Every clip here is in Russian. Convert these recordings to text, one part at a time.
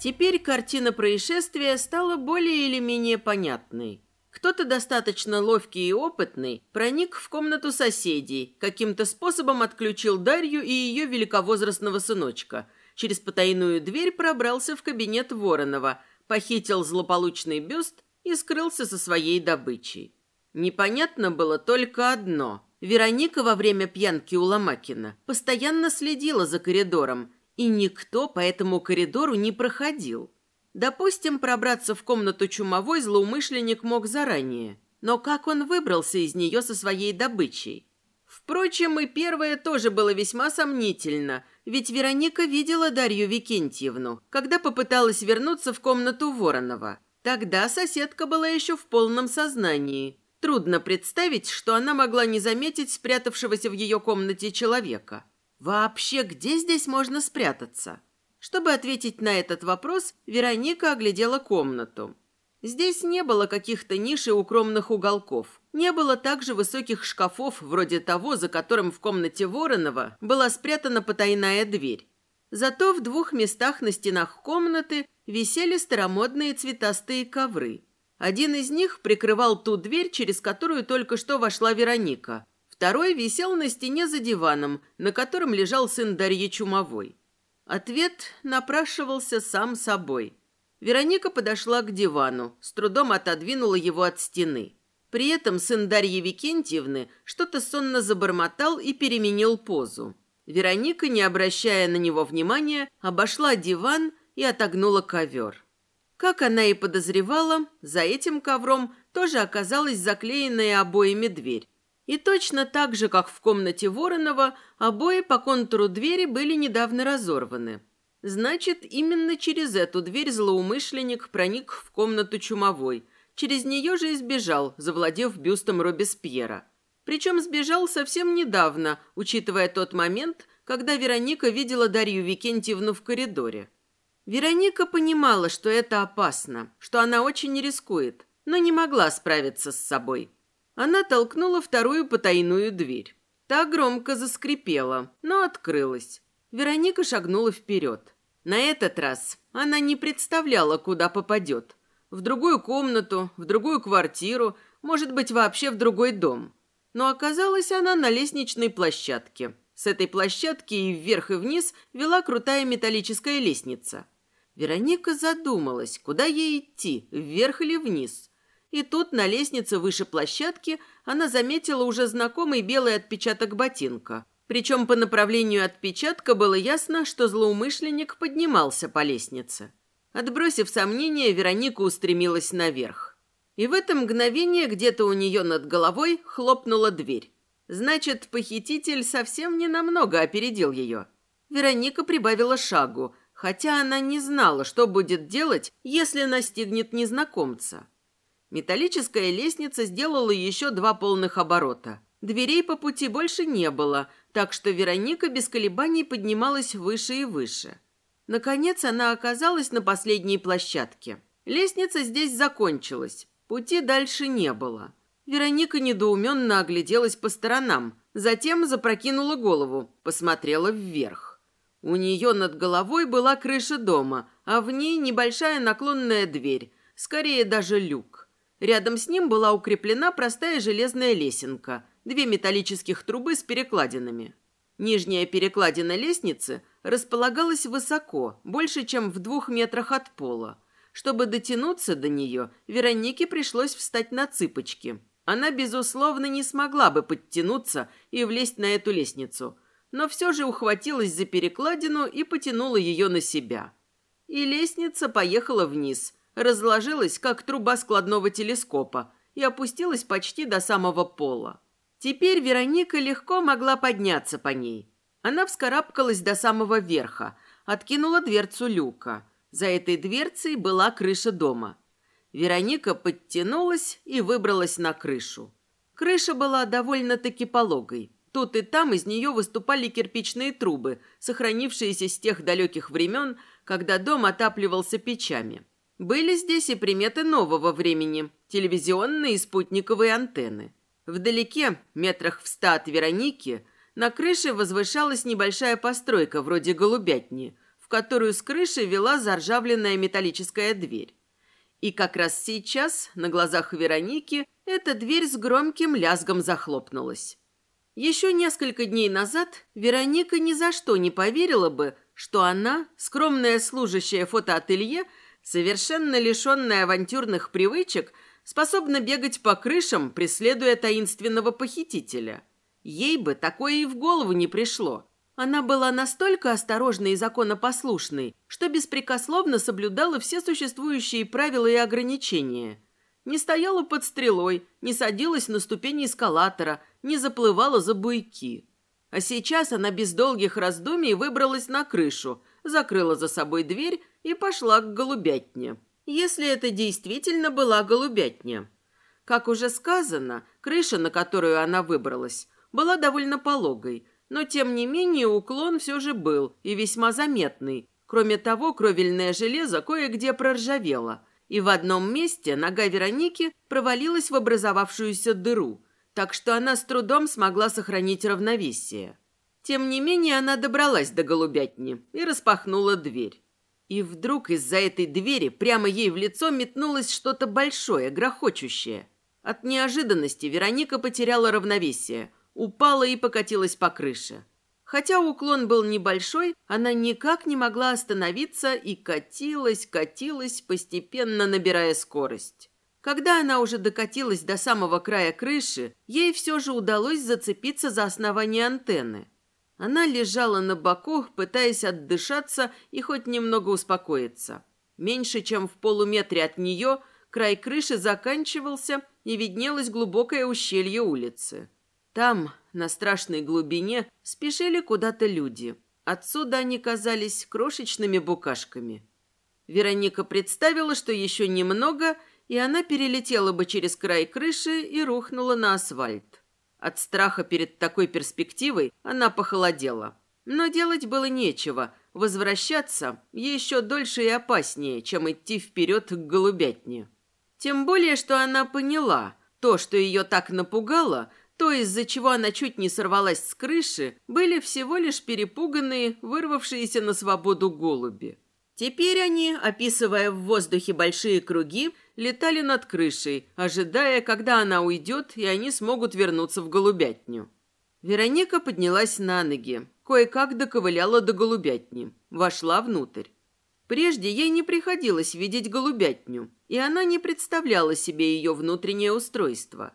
Теперь картина происшествия стала более или менее понятной. Кто-то достаточно ловкий и опытный проник в комнату соседей, каким-то способом отключил Дарью и ее великовозрастного сыночка. Через потайную дверь пробрался в кабинет Воронова, похитил злополучный бюст и скрылся со своей добычей. Непонятно было только одно. Вероника во время пьянки у Ломакина постоянно следила за коридором, и никто по этому коридору не проходил. Допустим, пробраться в комнату чумовой злоумышленник мог заранее. Но как он выбрался из нее со своей добычей? Впрочем, и первое тоже было весьма сомнительно, ведь Вероника видела Дарью Викентьевну, когда попыталась вернуться в комнату Воронова. Тогда соседка была еще в полном сознании. Трудно представить, что она могла не заметить спрятавшегося в ее комнате человека. Вообще, где здесь можно спрятаться? Чтобы ответить на этот вопрос, Вероника оглядела комнату. Здесь не было каких-то ниш и укромных уголков. Не было также высоких шкафов, вроде того, за которым в комнате Воронова была спрятана потайная дверь. Зато в двух местах на стенах комнаты висели старомодные цветастые ковры. Один из них прикрывал ту дверь, через которую только что вошла Вероника. Второй висел на стене за диваном, на котором лежал сын Дарьи Чумовой. Ответ напрашивался сам собой. Вероника подошла к дивану, с трудом отодвинула его от стены. При этом сын Дарьи Викентьевны что-то сонно забормотал и переменил позу. Вероника, не обращая на него внимания, обошла диван и отогнула ковер. Как она и подозревала, за этим ковром тоже оказалась заклеенная обоями дверь. И точно так же, как в комнате Воронова, обои по контуру двери были недавно разорваны. Значит, именно через эту дверь злоумышленник проник в комнату Чумовой. Через нее же и сбежал, завладев бюстом Робеспьера. Причем сбежал совсем недавно, учитывая тот момент, когда Вероника видела Дарью Викентьевну в коридоре. Вероника понимала, что это опасно, что она очень рискует, но не могла справиться с собой. Она толкнула вторую потайную дверь. Та громко заскрипела, но открылась. Вероника шагнула вперед. На этот раз она не представляла, куда попадет. В другую комнату, в другую квартиру, может быть, вообще в другой дом. Но оказалась она на лестничной площадке. С этой площадки и вверх и вниз вела крутая металлическая лестница. Вероника задумалась, куда ей идти, вверх или вниз. И тут на лестнице выше площадки она заметила уже знакомый белый отпечаток ботинка. Причем по направлению отпечатка было ясно, что злоумышленник поднимался по лестнице. Отбросив сомнения, Вероника устремилась наверх. И в это мгновение где-то у нее над головой хлопнула дверь. Значит, похититель совсем не намного опередил ее. Вероника прибавила шагу, хотя она не знала, что будет делать, если настигнет незнакомца. Металлическая лестница сделала еще два полных оборота. Дверей по пути больше не было, так что Вероника без колебаний поднималась выше и выше. Наконец она оказалась на последней площадке. Лестница здесь закончилась, пути дальше не было. Вероника недоуменно огляделась по сторонам, затем запрокинула голову, посмотрела вверх. У нее над головой была крыша дома, а в ней небольшая наклонная дверь, скорее даже люк. Рядом с ним была укреплена простая железная лесенка, две металлических трубы с перекладинами. Нижняя перекладина лестницы располагалась высоко, больше, чем в двух метрах от пола. Чтобы дотянуться до нее, Веронике пришлось встать на цыпочки. Она, безусловно, не смогла бы подтянуться и влезть на эту лестницу, но все же ухватилась за перекладину и потянула ее на себя. И лестница поехала вниз – разложилась, как труба складного телескопа, и опустилась почти до самого пола. Теперь Вероника легко могла подняться по ней. Она вскарабкалась до самого верха, откинула дверцу люка. За этой дверцей была крыша дома. Вероника подтянулась и выбралась на крышу. Крыша была довольно-таки пологой. Тут и там из нее выступали кирпичные трубы, сохранившиеся с тех далеких времен, когда дом отапливался печами. Были здесь и приметы нового времени – телевизионные и спутниковые антенны. Вдалеке, метрах в ста от Вероники, на крыше возвышалась небольшая постройка вроде голубятни, в которую с крыши вела заржавленная металлическая дверь. И как раз сейчас, на глазах Вероники, эта дверь с громким лязгом захлопнулась. Еще несколько дней назад Вероника ни за что не поверила бы, что она, скромная служащая фотоателье, совершенно лишенная авантюрных привычек, способна бегать по крышам, преследуя таинственного похитителя. Ей бы такое и в голову не пришло. Она была настолько осторожной и законопослушной, что беспрекословно соблюдала все существующие правила и ограничения. Не стояла под стрелой, не садилась на ступени эскалатора, не заплывала за буйки. А сейчас она без долгих раздумий выбралась на крышу, закрыла за собой дверь и пошла к голубятне. Если это действительно была голубятня. Как уже сказано, крыша, на которую она выбралась, была довольно пологой – но, тем не менее, уклон все же был и весьма заметный. Кроме того, кровельное железо кое-где проржавело, и в одном месте нога Вероники провалилась в образовавшуюся дыру, так что она с трудом смогла сохранить равновесие. Тем не менее, она добралась до голубятни и распахнула дверь. И вдруг из-за этой двери прямо ей в лицо метнулось что-то большое, грохочущее. От неожиданности Вероника потеряла равновесие – упала и покатилась по крыше. Хотя уклон был небольшой, она никак не могла остановиться и катилась, катилась, постепенно набирая скорость. Когда она уже докатилась до самого края крыши, ей все же удалось зацепиться за основание антенны. Она лежала на боку, пытаясь отдышаться и хоть немного успокоиться. Меньше чем в полуметре от нее край крыши заканчивался и виднелось глубокое ущелье улицы. Там, на страшной глубине, спешили куда-то люди. Отсюда они казались крошечными букашками. Вероника представила, что еще немного, и она перелетела бы через край крыши и рухнула на асфальт. От страха перед такой перспективой она похолодела. Но делать было нечего. Возвращаться еще дольше и опаснее, чем идти вперед к голубятне. Тем более, что она поняла, то, что ее так напугало, то, из-за чего она чуть не сорвалась с крыши, были всего лишь перепуганные, вырвавшиеся на свободу голуби. Теперь они, описывая в воздухе большие круги, летали над крышей, ожидая, когда она уйдет, и они смогут вернуться в голубятню. Вероника поднялась на ноги, кое-как доковыляла до голубятни, вошла внутрь. Прежде ей не приходилось видеть голубятню, и она не представляла себе ее внутреннее устройство.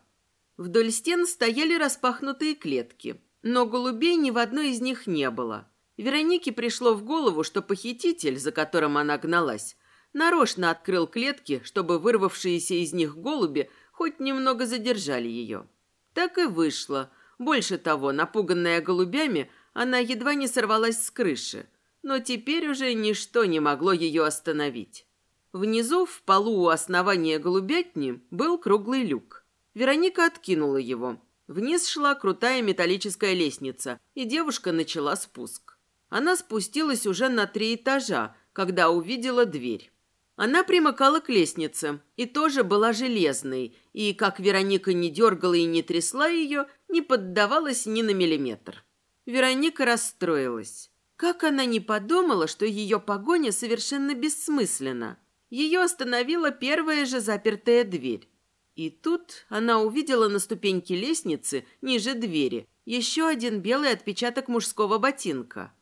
Вдоль стен стояли распахнутые клетки, но голубей ни в одной из них не было. Веронике пришло в голову, что похититель, за которым она гналась, нарочно открыл клетки, чтобы вырвавшиеся из них голуби хоть немного задержали ее. Так и вышло. Больше того, напуганная голубями, она едва не сорвалась с крыши, но теперь уже ничто не могло ее остановить. Внизу, в полу у основания голубятни, был круглый люк. Вероника откинула его. Вниз шла крутая металлическая лестница, и девушка начала спуск. Она спустилась уже на три этажа, когда увидела дверь. Она примыкала к лестнице и тоже была железной, и, как Вероника не дергала и не трясла ее, не поддавалась ни на миллиметр. Вероника расстроилась. Как она не подумала, что ее погоня совершенно бессмысленна. Ее остановила первая же запертая дверь. И тут она увидела на ступеньке лестницы, ниже двери, еще один белый отпечаток мужского ботинка.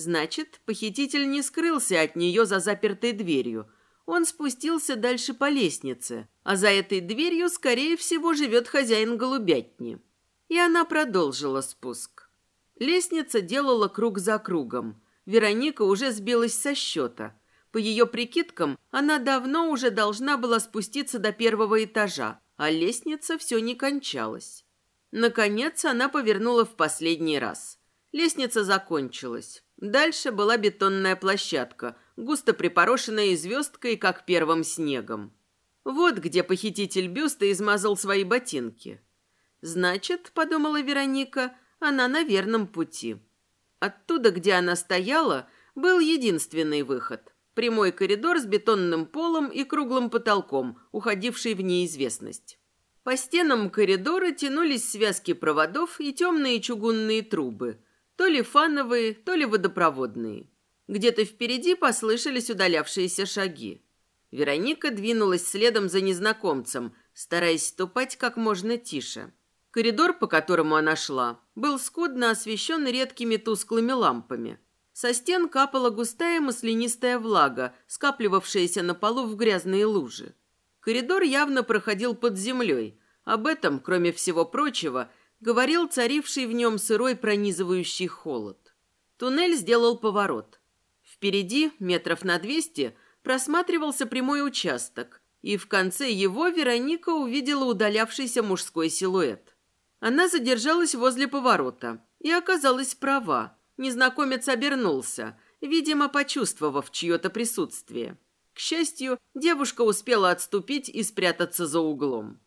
Значит, похититель не скрылся от нее за запертой дверью. Он спустился дальше по лестнице, а за этой дверью, скорее всего, живет хозяин голубятни. И она продолжила спуск. Лестница делала круг за кругом. Вероника уже сбилась со счета – по ее прикидкам, она давно уже должна была спуститься до первого этажа, а лестница все не кончалась. Наконец она повернула в последний раз. Лестница закончилась. Дальше была бетонная площадка, густо припорошенная звездкой, как первым снегом. Вот где похититель бюста измазал свои ботинки. «Значит, — подумала Вероника, — она на верном пути». Оттуда, где она стояла, был единственный выход. Прямой коридор с бетонным полом и круглым потолком, уходивший в неизвестность. По стенам коридора тянулись связки проводов и темные чугунные трубы, то ли фановые, то ли водопроводные. Где-то впереди послышались удалявшиеся шаги. Вероника двинулась следом за незнакомцем, стараясь ступать как можно тише. Коридор, по которому она шла, был скудно освещен редкими тусклыми лампами. Со стен капала густая маслянистая влага, скапливавшаяся на полу в грязные лужи. Коридор явно проходил под землей. Об этом, кроме всего прочего, говорил царивший в нем сырой пронизывающий холод. Туннель сделал поворот. Впереди, метров на двести, просматривался прямой участок, и в конце его Вероника увидела удалявшийся мужской силуэт. Она задержалась возле поворота и оказалась права. Незнакомец обернулся, видимо, почувствовав чье-то присутствие. К счастью, девушка успела отступить и спрятаться за углом.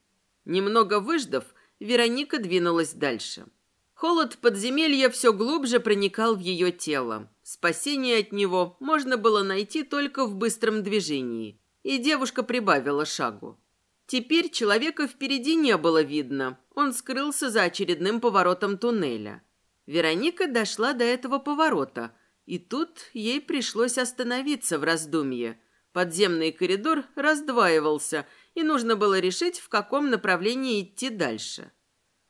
Немного выждав, Вероника двинулась дальше. Холод подземелья все глубже проникал в ее тело. Спасение от него можно было найти только в быстром движении, и девушка прибавила шагу. Теперь человека впереди не было видно, он скрылся за очередным поворотом туннеля. Вероника дошла до этого поворота, и тут ей пришлось остановиться в раздумье. Подземный коридор раздваивался, и нужно было решить, в каком направлении идти дальше.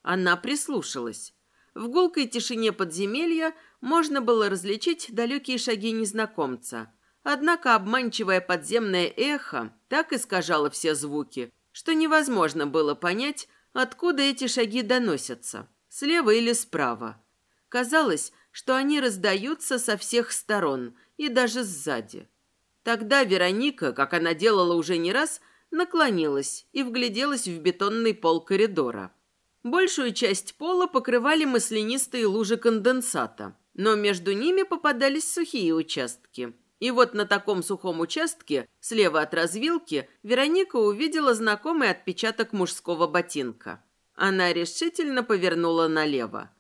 Она прислушалась. В гулкой тишине подземелья можно было различить далекие шаги незнакомца. Однако обманчивое подземное эхо так искажало все звуки, что невозможно было понять, откуда эти шаги доносятся, слева или справа. Казалось, что они раздаются со всех сторон и даже сзади. Тогда Вероника, как она делала уже не раз, наклонилась и вгляделась в бетонный пол коридора. Большую часть пола покрывали маслянистые лужи конденсата, но между ними попадались сухие участки. И вот на таком сухом участке, слева от развилки, Вероника увидела знакомый отпечаток мужского ботинка. Она решительно повернула налево.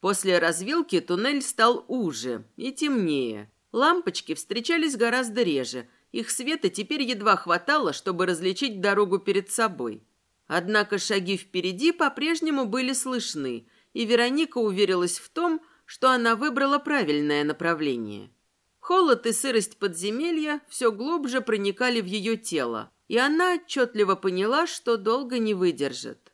После развилки туннель стал уже и темнее. Лампочки встречались гораздо реже. Их света теперь едва хватало, чтобы различить дорогу перед собой. Однако шаги впереди по-прежнему были слышны, и Вероника уверилась в том, что она выбрала правильное направление. Холод и сырость подземелья все глубже проникали в ее тело, и она отчетливо поняла, что долго не выдержит.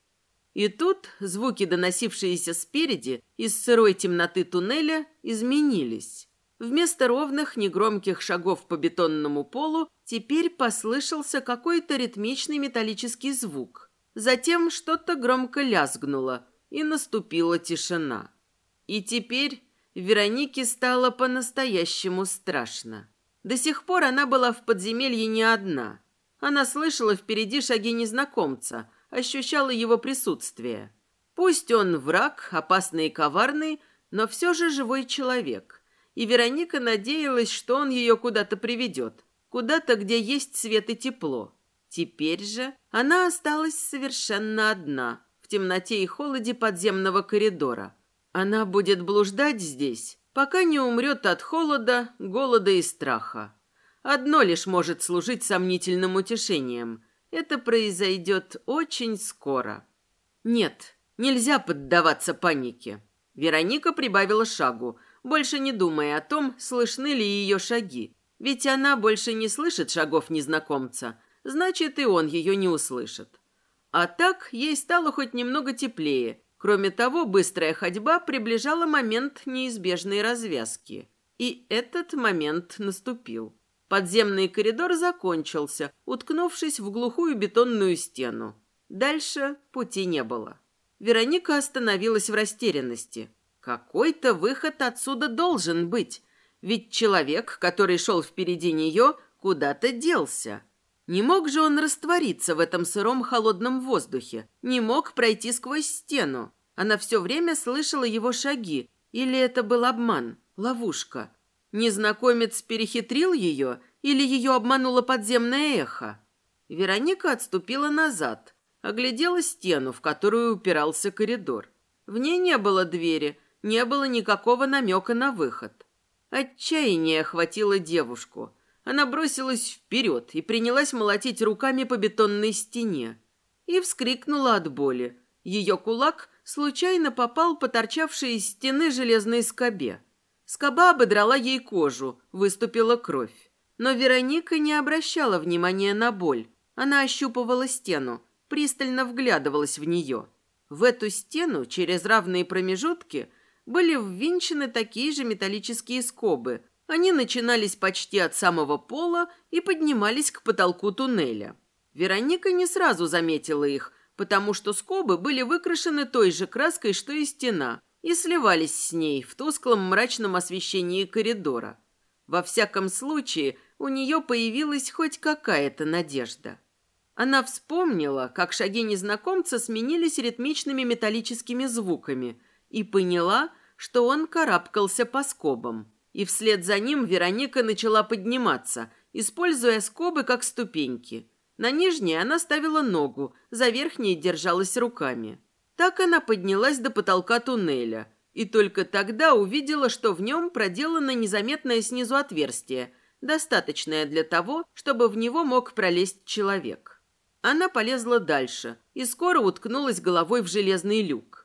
И тут звуки, доносившиеся спереди, из сырой темноты туннеля, изменились. Вместо ровных, негромких шагов по бетонному полу теперь послышался какой-то ритмичный металлический звук – Затем что-то громко лязгнуло, и наступила тишина. И теперь Веронике стало по-настоящему страшно. До сих пор она была в подземелье не одна. Она слышала впереди шаги незнакомца, ощущала его присутствие. Пусть он враг, опасный и коварный, но все же живой человек. И Вероника надеялась, что он ее куда-то приведет, куда-то, где есть свет и тепло. Теперь же она осталась совершенно одна, в темноте и холоде подземного коридора. Она будет блуждать здесь, пока не умрет от холода, голода и страха. Одно лишь может служить сомнительным утешением. Это произойдет очень скоро. Нет, нельзя поддаваться панике. Вероника прибавила шагу, больше не думая о том, слышны ли ее шаги. Ведь она больше не слышит шагов незнакомца – значит, и он ее не услышит. А так ей стало хоть немного теплее. Кроме того, быстрая ходьба приближала момент неизбежной развязки. И этот момент наступил. Подземный коридор закончился, уткнувшись в глухую бетонную стену. Дальше пути не было. Вероника остановилась в растерянности. Какой-то выход отсюда должен быть, ведь человек, который шел впереди нее, куда-то делся. Не мог же он раствориться в этом сыром холодном воздухе, не мог пройти сквозь стену. Она все время слышала его шаги. Или это был обман, ловушка? Незнакомец перехитрил ее или ее обмануло подземное эхо? Вероника отступила назад, оглядела стену, в которую упирался коридор. В ней не было двери, не было никакого намека на выход. Отчаяние охватило девушку – она бросилась вперед и принялась молотить руками по бетонной стене. И вскрикнула от боли. Ее кулак случайно попал по торчавшей из стены железной скобе. Скоба ободрала ей кожу, выступила кровь. Но Вероника не обращала внимания на боль. Она ощупывала стену, пристально вглядывалась в нее. В эту стену через равные промежутки были ввинчены такие же металлические скобы. Они начинались почти от самого пола и поднимались к потолку туннеля. Вероника не сразу заметила их, потому что скобы были выкрашены той же краской, что и стена, и сливались с ней в тусклом мрачном освещении коридора. Во всяком случае, у нее появилась хоть какая-то надежда. Она вспомнила, как шаги незнакомца сменились ритмичными металлическими звуками и поняла, что он карабкался по скобам. И вслед за ним Вероника начала подниматься, используя скобы как ступеньки. На нижней она ставила ногу, за верхней держалась руками. Так она поднялась до потолка туннеля и только тогда увидела, что в нем проделано незаметное снизу отверстие, достаточное для того, чтобы в него мог пролезть человек. Она полезла дальше и скоро уткнулась головой в железный люк.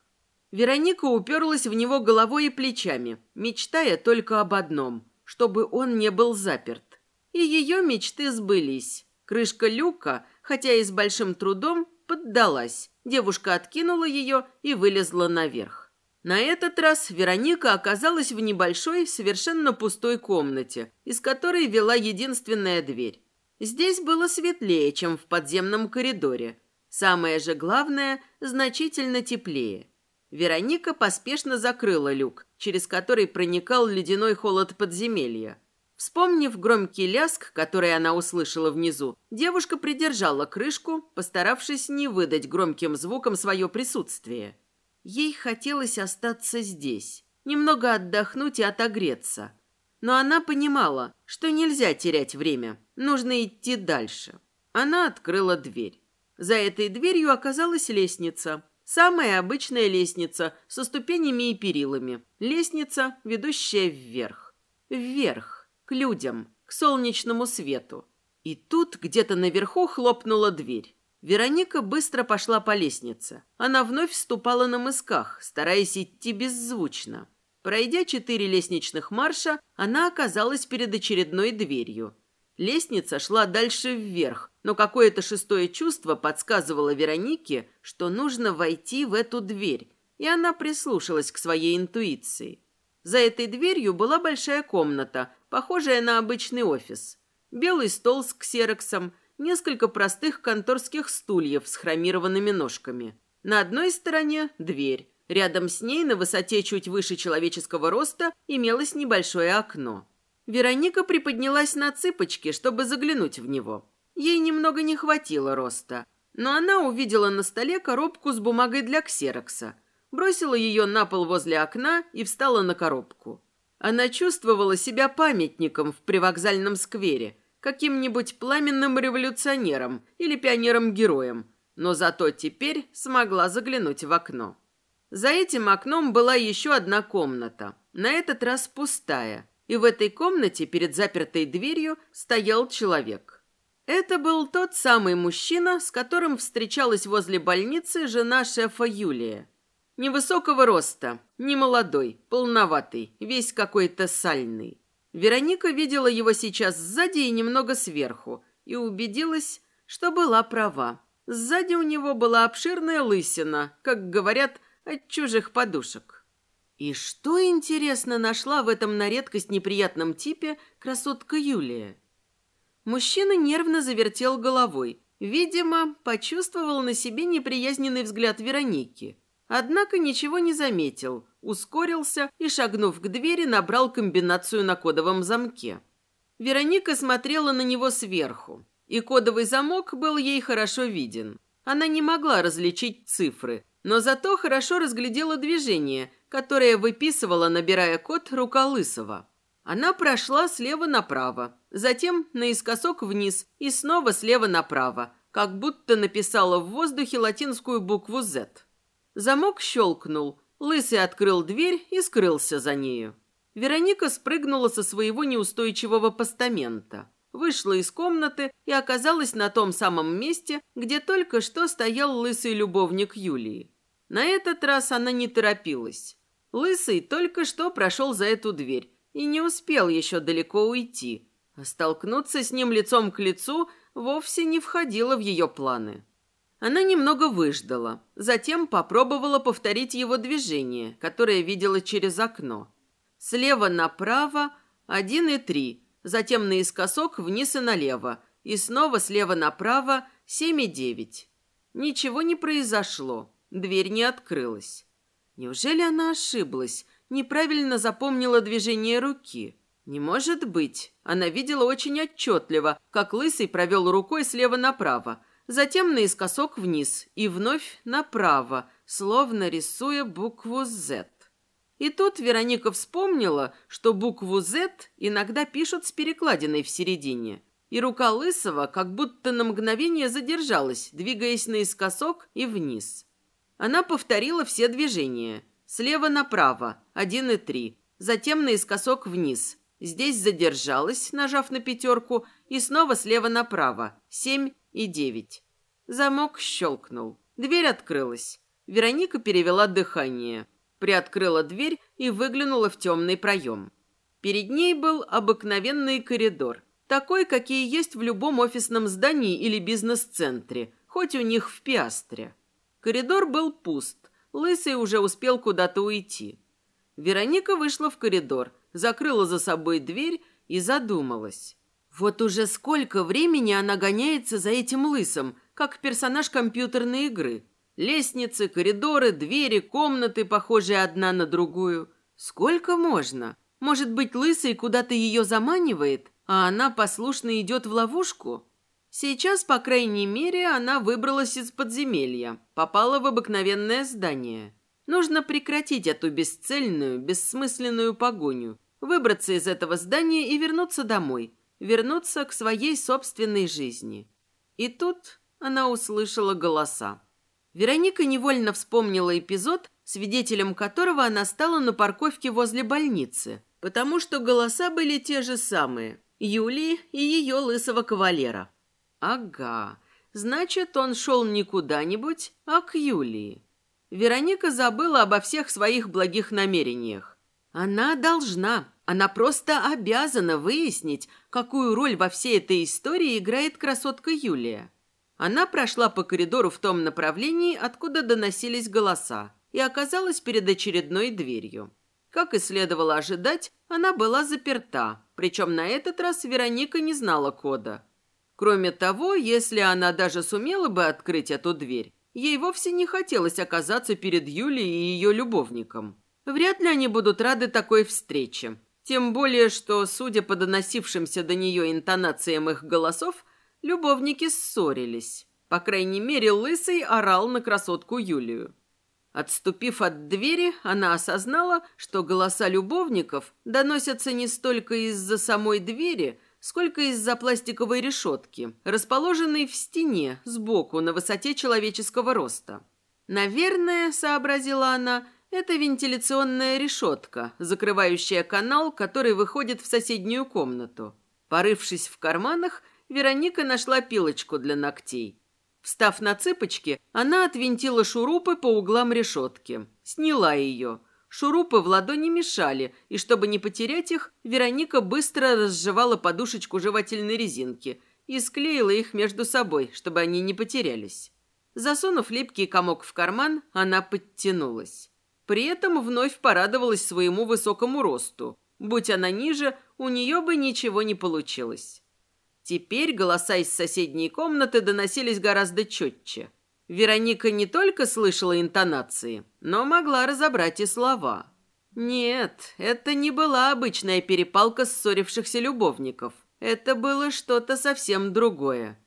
Вероника уперлась в него головой и плечами, мечтая только об одном – чтобы он не был заперт. И ее мечты сбылись. Крышка люка, хотя и с большим трудом, поддалась. Девушка откинула ее и вылезла наверх. На этот раз Вероника оказалась в небольшой, совершенно пустой комнате, из которой вела единственная дверь. Здесь было светлее, чем в подземном коридоре. Самое же главное, значительно теплее. Вероника поспешно закрыла люк, через который проникал ледяной холод подземелья. Вспомнив громкий ляск, который она услышала внизу, девушка придержала крышку, постаравшись не выдать громким звуком свое присутствие. Ей хотелось остаться здесь, немного отдохнуть и отогреться. Но она понимала, что нельзя терять время, нужно идти дальше. Она открыла дверь. За этой дверью оказалась лестница. Самая обычная лестница со ступенями и перилами. Лестница, ведущая вверх. Вверх к людям, к солнечному свету. И тут где-то наверху хлопнула дверь. Вероника быстро пошла по лестнице. Она вновь ступала на мысках, стараясь идти беззвучно. Пройдя четыре лестничных марша, она оказалась перед очередной дверью. Лестница шла дальше вверх, но какое-то шестое чувство подсказывало Веронике, что нужно войти в эту дверь, и она прислушалась к своей интуиции. За этой дверью была большая комната, похожая на обычный офис. Белый стол с ксероксом, несколько простых конторских стульев с хромированными ножками. На одной стороне дверь. Рядом с ней, на высоте чуть выше человеческого роста, имелось небольшое окно. Вероника приподнялась на цыпочки, чтобы заглянуть в него. Ей немного не хватило роста, но она увидела на столе коробку с бумагой для ксерокса – бросила ее на пол возле окна и встала на коробку. Она чувствовала себя памятником в привокзальном сквере, каким-нибудь пламенным революционером или пионером-героем, но зато теперь смогла заглянуть в окно. За этим окном была еще одна комната, на этот раз пустая, и в этой комнате перед запертой дверью стоял человек. Это был тот самый мужчина, с которым встречалась возле больницы жена шефа Юлия. Невысокого роста, не молодой, полноватый, весь какой-то сальный. Вероника видела его сейчас сзади и немного сверху, и убедилась, что была права. Сзади у него была обширная лысина, как говорят, от чужих подушек. И что, интересно, нашла в этом на редкость неприятном типе красотка Юлия? Мужчина нервно завертел головой. Видимо, почувствовал на себе неприязненный взгляд Вероники – Однако ничего не заметил, ускорился и, шагнув к двери, набрал комбинацию на кодовом замке. Вероника смотрела на него сверху, и кодовый замок был ей хорошо виден. Она не могла различить цифры, но зато хорошо разглядела движение, которое выписывала, набирая код рука Лысого. Она прошла слева направо, затем наискосок вниз и снова слева направо, как будто написала в воздухе латинскую букву «Z». Замок щелкнул, Лысый открыл дверь и скрылся за нею. Вероника спрыгнула со своего неустойчивого постамента, вышла из комнаты и оказалась на том самом месте, где только что стоял лысый любовник Юлии. На этот раз она не торопилась. Лысый только что прошел за эту дверь и не успел еще далеко уйти, а столкнуться с ним лицом к лицу вовсе не входило в ее планы. Она немного выждала, затем попробовала повторить его движение, которое видела через окно. Слева направо один и три, затем наискосок вниз и налево, и снова слева направо семь и девять. Ничего не произошло, дверь не открылась. Неужели она ошиблась, неправильно запомнила движение руки? Не может быть. Она видела очень отчетливо, как Лысый провел рукой слева направо, затем наискосок вниз и вновь направо, словно рисуя букву «З». И тут Вероника вспомнила, что букву «З» иногда пишут с перекладиной в середине. И рука Лысого как будто на мгновение задержалась, двигаясь наискосок и вниз. Она повторила все движения. Слева направо, один и три. Затем наискосок вниз. Здесь задержалась, нажав на пятерку, и снова слева направо, семь и девять. Замок щелкнул. Дверь открылась. Вероника перевела дыхание. Приоткрыла дверь и выглянула в темный проем. Перед ней был обыкновенный коридор. Такой, какие есть в любом офисном здании или бизнес-центре, хоть у них в Пиастре. Коридор был пуст. Лысый уже успел куда-то уйти. Вероника вышла в коридор, закрыла за собой дверь и задумалась. Вот уже сколько времени она гоняется за этим лысым, как персонаж компьютерной игры. Лестницы, коридоры, двери, комнаты, похожие одна на другую. Сколько можно? Может быть, лысый куда-то ее заманивает, а она послушно идет в ловушку? Сейчас, по крайней мере, она выбралась из подземелья, попала в обыкновенное здание. Нужно прекратить эту бесцельную, бессмысленную погоню, выбраться из этого здания и вернуться домой, вернуться к своей собственной жизни. И тут она услышала голоса. Вероника невольно вспомнила эпизод, свидетелем которого она стала на парковке возле больницы, потому что голоса были те же самые – Юлии и ее лысого кавалера. Ага, значит, он шел не куда-нибудь, а к Юлии. Вероника забыла обо всех своих благих намерениях. Она должна, она просто обязана выяснить, какую роль во всей этой истории играет красотка Юлия. Она прошла по коридору в том направлении, откуда доносились голоса, и оказалась перед очередной дверью. Как и следовало ожидать, она была заперта, причем на этот раз Вероника не знала кода. Кроме того, если она даже сумела бы открыть эту дверь, ей вовсе не хотелось оказаться перед Юлией и ее любовником. Вряд ли они будут рады такой встрече. Тем более, что, судя по доносившимся до нее интонациям их голосов, любовники ссорились. По крайней мере, Лысый орал на красотку Юлию. Отступив от двери, она осознала, что голоса любовников доносятся не столько из-за самой двери, сколько из-за пластиковой решетки, расположенной в стене сбоку на высоте человеческого роста. «Наверное, — сообразила она, — это вентиляционная решетка, закрывающая канал, который выходит в соседнюю комнату». Порывшись в карманах, Вероника нашла пилочку для ногтей. Встав на цыпочки, она отвинтила шурупы по углам решетки, сняла ее — Шурупы в ладони мешали, и чтобы не потерять их, Вероника быстро разжевала подушечку жевательной резинки и склеила их между собой, чтобы они не потерялись. Засунув липкий комок в карман, она подтянулась. При этом вновь порадовалась своему высокому росту. Будь она ниже, у нее бы ничего не получилось. Теперь голоса из соседней комнаты доносились гораздо четче. Вероника не только слышала интонации, но могла разобрать и слова. Нет, это не была обычная перепалка ссорившихся любовников. Это было что-то совсем другое.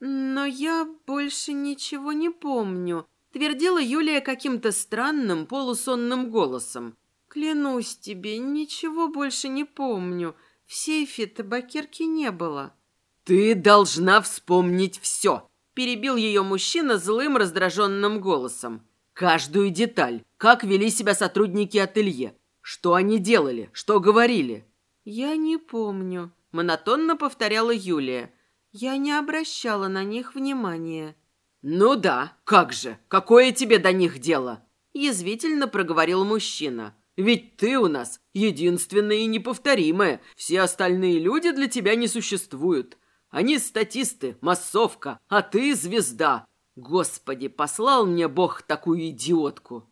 «Но я больше ничего не помню», — твердила Юлия каким-то странным полусонным голосом. «Клянусь тебе, ничего больше не помню. В сейфе табакерки не было». «Ты должна вспомнить все», Перебил ее мужчина злым раздраженным голосом. Каждую деталь. Как вели себя сотрудники ателье. Что они делали, что говорили. «Я не помню», — монотонно повторяла Юлия. «Я не обращала на них внимания». «Ну да, как же, какое тебе до них дело?» Язвительно проговорил мужчина. Ведь ты у нас единственная и неповторимая. Все остальные люди для тебя не существуют. Они статисты, массовка, а ты звезда. Господи, послал мне Бог такую идиотку.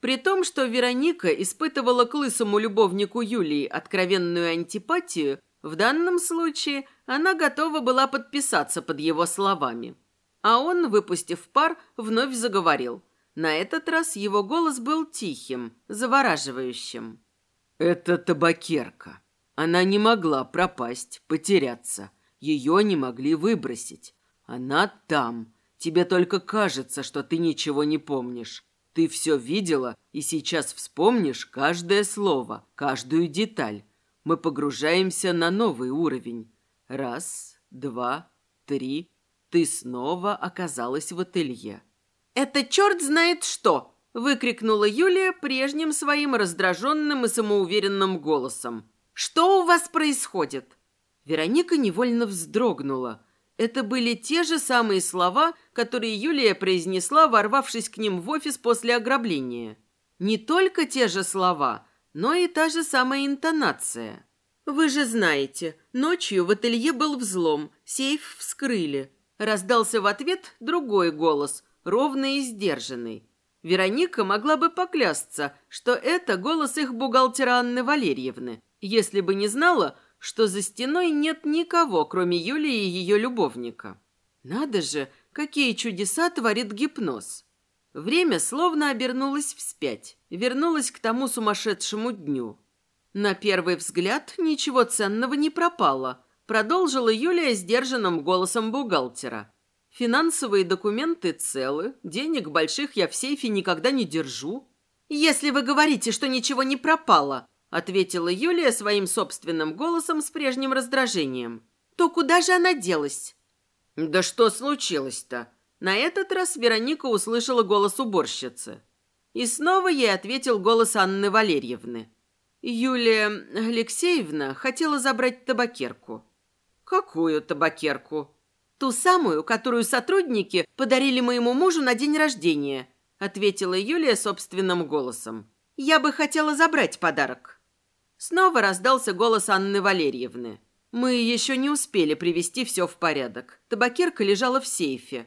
При том, что Вероника испытывала к лысому любовнику Юлии откровенную антипатию, в данном случае она готова была подписаться под его словами. А он, выпустив пар, вновь заговорил. На этот раз его голос был тихим, завораживающим. «Это табакерка. Она не могла пропасть, потеряться. Ее не могли выбросить. Она там. Тебе только кажется, что ты ничего не помнишь. Ты все видела и сейчас вспомнишь каждое слово, каждую деталь. Мы погружаемся на новый уровень. Раз, два, три. Ты снова оказалась в ателье. «Это черт знает что!» – выкрикнула Юлия прежним своим раздраженным и самоуверенным голосом. «Что у вас происходит?» Вероника невольно вздрогнула – это были те же самые слова, которые Юлия произнесла, ворвавшись к ним в офис после ограбления. Не только те же слова, но и та же самая интонация. «Вы же знаете, ночью в ателье был взлом, сейф вскрыли». Раздался в ответ другой голос, ровный и сдержанный. Вероника могла бы поклясться, что это голос их бухгалтера Анны Валерьевны, если бы не знала, что за стеной нет никого, кроме Юлии и ее любовника. Надо же, какие чудеса творит гипноз. Время словно обернулось вспять, вернулось к тому сумасшедшему дню. На первый взгляд ничего ценного не пропало, продолжила Юлия сдержанным голосом бухгалтера. Финансовые документы целы, денег больших я в сейфе никогда не держу. Если вы говорите, что ничего не пропало, ответила Юлия своим собственным голосом с прежним раздражением. То куда же она делась? Да что случилось-то? На этот раз Вероника услышала голос уборщицы. И снова ей ответил голос Анны Валерьевны. Юлия Алексеевна хотела забрать табакерку. Какую табакерку? Ту самую, которую сотрудники подарили моему мужу на день рождения, ответила Юлия собственным голосом. Я бы хотела забрать подарок. Снова раздался голос Анны Валерьевны. Мы еще не успели привести все в порядок. Табакерка лежала в сейфе.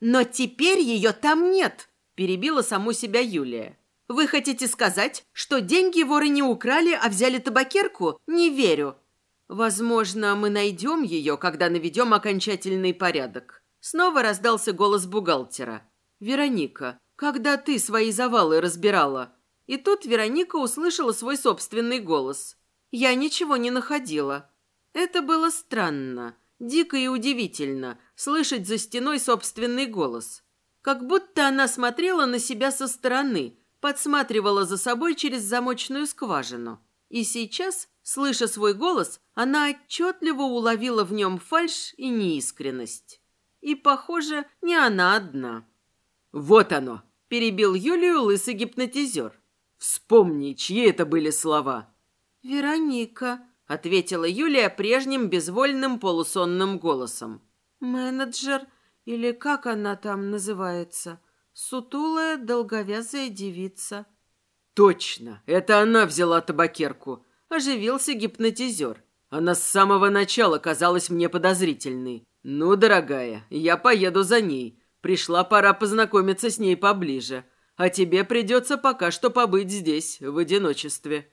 «Но теперь ее там нет!» – перебила саму себя Юлия. «Вы хотите сказать, что деньги воры не украли, а взяли табакерку? Не верю!» «Возможно, мы найдем ее, когда наведем окончательный порядок». Снова раздался голос бухгалтера. «Вероника, когда ты свои завалы разбирала, и тут Вероника услышала свой собственный голос. Я ничего не находила. Это было странно, дико и удивительно слышать за стеной собственный голос. Как будто она смотрела на себя со стороны, подсматривала за собой через замочную скважину. И сейчас, слыша свой голос, она отчетливо уловила в нем фальшь и неискренность. И, похоже, не она одна. «Вот оно!» – перебил Юлию лысый гипнотизер. Вспомни, чьи это были слова. «Вероника», — ответила Юлия прежним безвольным полусонным голосом. «Менеджер, или как она там называется? Сутулая, долговязая девица». «Точно, это она взяла табакерку», — оживился гипнотизер. Она с самого начала казалась мне подозрительной. «Ну, дорогая, я поеду за ней. Пришла пора познакомиться с ней поближе а тебе придется пока что побыть здесь, в одиночестве».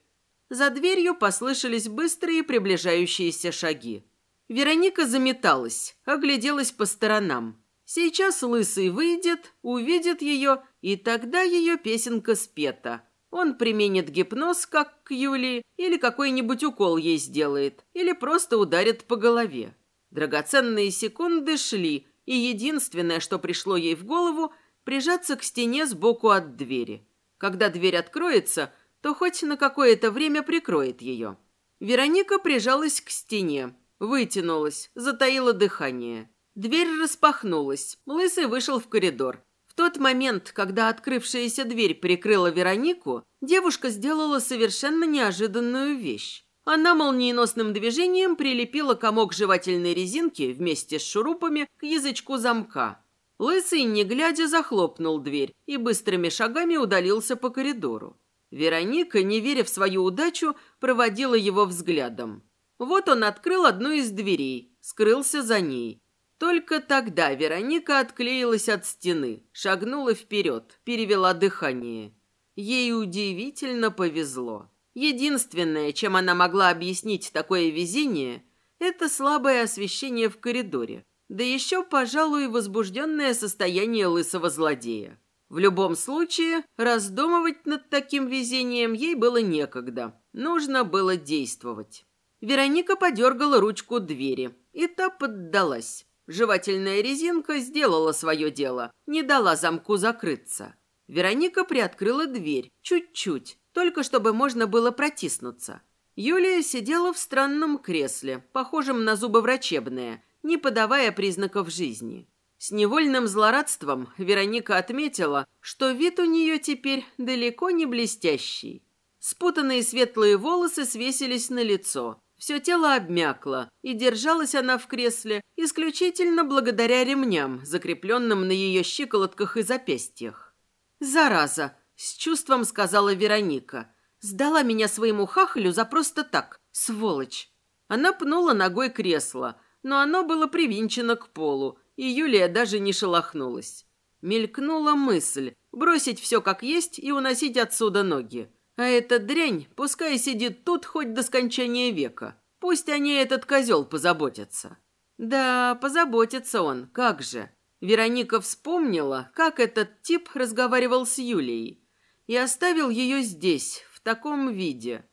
За дверью послышались быстрые приближающиеся шаги. Вероника заметалась, огляделась по сторонам. Сейчас Лысый выйдет, увидит ее, и тогда ее песенка спета. Он применит гипноз, как к Юлии, или какой-нибудь укол ей сделает, или просто ударит по голове. Драгоценные секунды шли, и единственное, что пришло ей в голову, прижаться к стене сбоку от двери. Когда дверь откроется, то хоть на какое-то время прикроет ее. Вероника прижалась к стене, вытянулась, затаила дыхание. Дверь распахнулась, Лысый вышел в коридор. В тот момент, когда открывшаяся дверь прикрыла Веронику, девушка сделала совершенно неожиданную вещь. Она молниеносным движением прилепила комок жевательной резинки вместе с шурупами к язычку замка. Лысый, не глядя, захлопнул дверь и быстрыми шагами удалился по коридору. Вероника, не веря в свою удачу, проводила его взглядом. Вот он открыл одну из дверей, скрылся за ней. Только тогда Вероника отклеилась от стены, шагнула вперед, перевела дыхание. Ей удивительно повезло. Единственное, чем она могла объяснить такое везение, это слабое освещение в коридоре. Да еще, пожалуй, возбужденное состояние лысого злодея. В любом случае, раздумывать над таким везением ей было некогда. Нужно было действовать. Вероника подергала ручку двери, и та поддалась. Жевательная резинка сделала свое дело, не дала замку закрыться. Вероника приоткрыла дверь, чуть-чуть, только чтобы можно было протиснуться. Юлия сидела в странном кресле, похожем на зубоврачебное, не подавая признаков жизни. С невольным злорадством Вероника отметила, что вид у нее теперь далеко не блестящий. Спутанные светлые волосы свесились на лицо. Все тело обмякло, и держалась она в кресле исключительно благодаря ремням, закрепленным на ее щиколотках и запястьях. «Зараза!» – с чувством сказала Вероника. «Сдала меня своему хахалю за просто так, сволочь!» Она пнула ногой кресло, но оно было привинчено к полу, и Юлия даже не шелохнулась. Мелькнула мысль бросить все как есть и уносить отсюда ноги. А эта дрянь пускай сидит тут хоть до скончания века. Пусть о ней этот козел позаботится. Да, позаботится он, как же. Вероника вспомнила, как этот тип разговаривал с Юлией. И оставил ее здесь, в таком виде.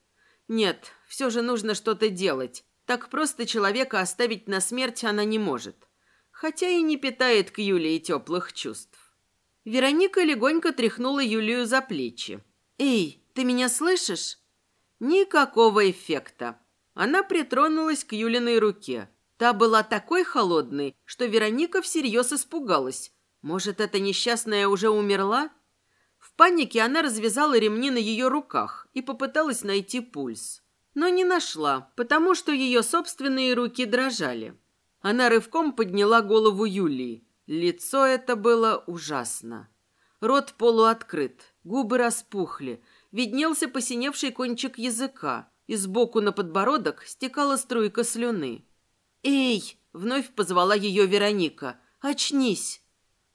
Нет, все же нужно что-то делать. Так просто человека оставить на смерть она не может хотя и не питает к Юлии теплых чувств. Вероника легонько тряхнула Юлию за плечи. «Эй, ты меня слышишь?» Никакого эффекта. Она притронулась к Юлиной руке. Та была такой холодной, что Вероника всерьез испугалась. Может, эта несчастная уже умерла? В панике она развязала ремни на ее руках и попыталась найти пульс. Но не нашла, потому что ее собственные руки дрожали. Она рывком подняла голову Юлии. Лицо это было ужасно. Рот полуоткрыт, губы распухли, виднелся посиневший кончик языка, и сбоку на подбородок стекала струйка слюны. «Эй!» — вновь позвала ее Вероника. «Очнись!»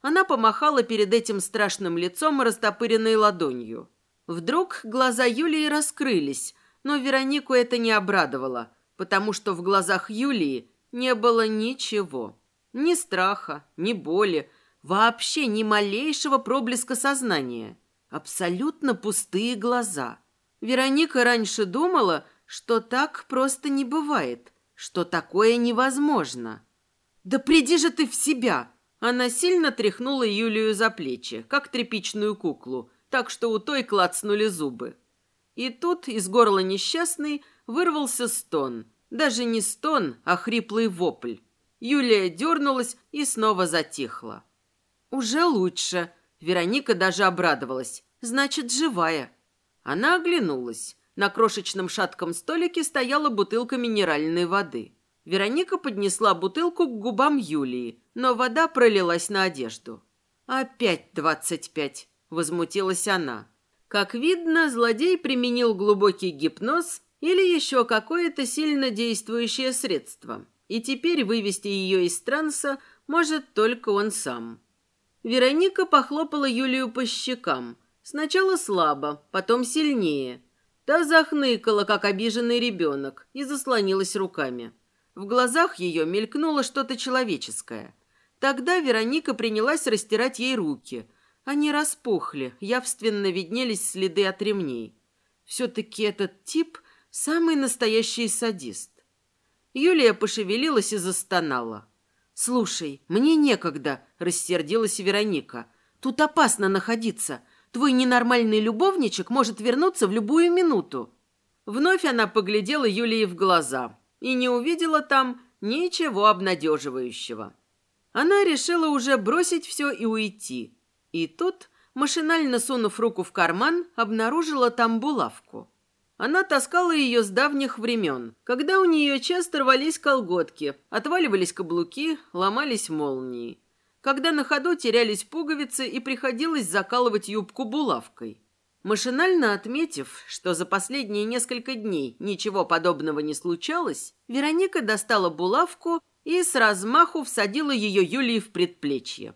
Она помахала перед этим страшным лицом растопыренной ладонью. Вдруг глаза Юлии раскрылись, но Веронику это не обрадовало, потому что в глазах Юлии не было ничего. Ни страха, ни боли, вообще ни малейшего проблеска сознания. Абсолютно пустые глаза. Вероника раньше думала, что так просто не бывает, что такое невозможно. «Да приди же ты в себя!» Она сильно тряхнула Юлию за плечи, как тряпичную куклу, так что у той клацнули зубы. И тут из горла несчастной вырвался стон – даже не стон, а хриплый вопль. Юлия дернулась и снова затихла. «Уже лучше». Вероника даже обрадовалась. «Значит, живая». Она оглянулась. На крошечном шатком столике стояла бутылка минеральной воды. Вероника поднесла бутылку к губам Юлии, но вода пролилась на одежду. «Опять двадцать пять», — возмутилась она. Как видно, злодей применил глубокий гипноз или еще какое-то сильно действующее средство. И теперь вывести ее из транса может только он сам. Вероника похлопала Юлию по щекам. Сначала слабо, потом сильнее. Та захныкала, как обиженный ребенок, и заслонилась руками. В глазах ее мелькнуло что-то человеческое. Тогда Вероника принялась растирать ей руки. Они распухли, явственно виднелись следы от ремней. Все-таки этот тип – Самый настоящий садист. Юлия пошевелилась и застонала. «Слушай, мне некогда», – рассердилась Вероника. «Тут опасно находиться. Твой ненормальный любовничек может вернуться в любую минуту». Вновь она поглядела Юлии в глаза и не увидела там ничего обнадеживающего. Она решила уже бросить все и уйти. И тут, машинально сунув руку в карман, обнаружила там булавку. Она таскала ее с давних времен, когда у нее часто рвались колготки, отваливались каблуки, ломались молнии. Когда на ходу терялись пуговицы и приходилось закалывать юбку булавкой. Машинально отметив, что за последние несколько дней ничего подобного не случалось, Вероника достала булавку и с размаху всадила ее Юлии в предплечье.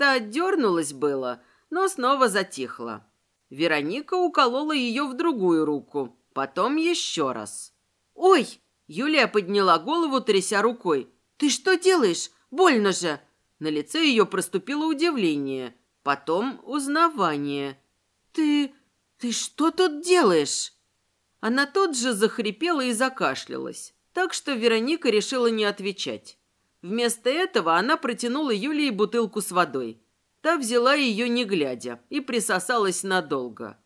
Та отдернулась было, но снова затихла. Вероника уколола ее в другую руку, потом еще раз. «Ой!» – Юлия подняла голову, тряся рукой. «Ты что делаешь? Больно же!» На лице ее проступило удивление, потом узнавание. «Ты... ты что тут делаешь?» Она тут же захрипела и закашлялась, так что Вероника решила не отвечать. Вместо этого она протянула Юлии бутылку с водой. Та взяла ее не глядя и присосалась надолго.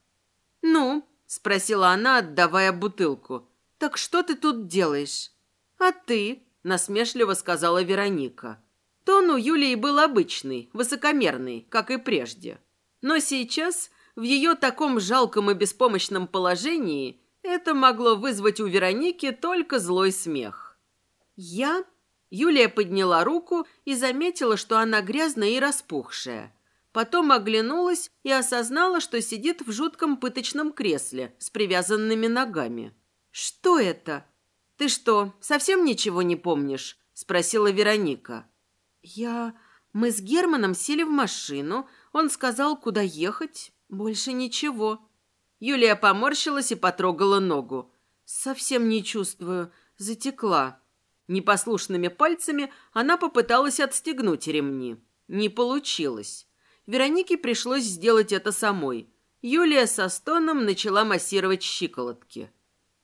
«Ну?» – спросила она, отдавая бутылку. «Так что ты тут делаешь?» «А ты?» – насмешливо сказала Вероника. Тон у Юлии был обычный, высокомерный, как и прежде. Но сейчас, в ее таком жалком и беспомощном положении, это могло вызвать у Вероники только злой смех. «Я?» Юлия подняла руку и заметила, что она грязная и распухшая. Потом оглянулась и осознала, что сидит в жутком пыточном кресле с привязанными ногами. «Что это?» «Ты что, совсем ничего не помнишь?» – спросила Вероника. «Я... Мы с Германом сели в машину. Он сказал, куда ехать. Больше ничего». Юлия поморщилась и потрогала ногу. «Совсем не чувствую. Затекла». Непослушными пальцами она попыталась отстегнуть ремни. Не получилось. Веронике пришлось сделать это самой. Юлия со стоном начала массировать щиколотки.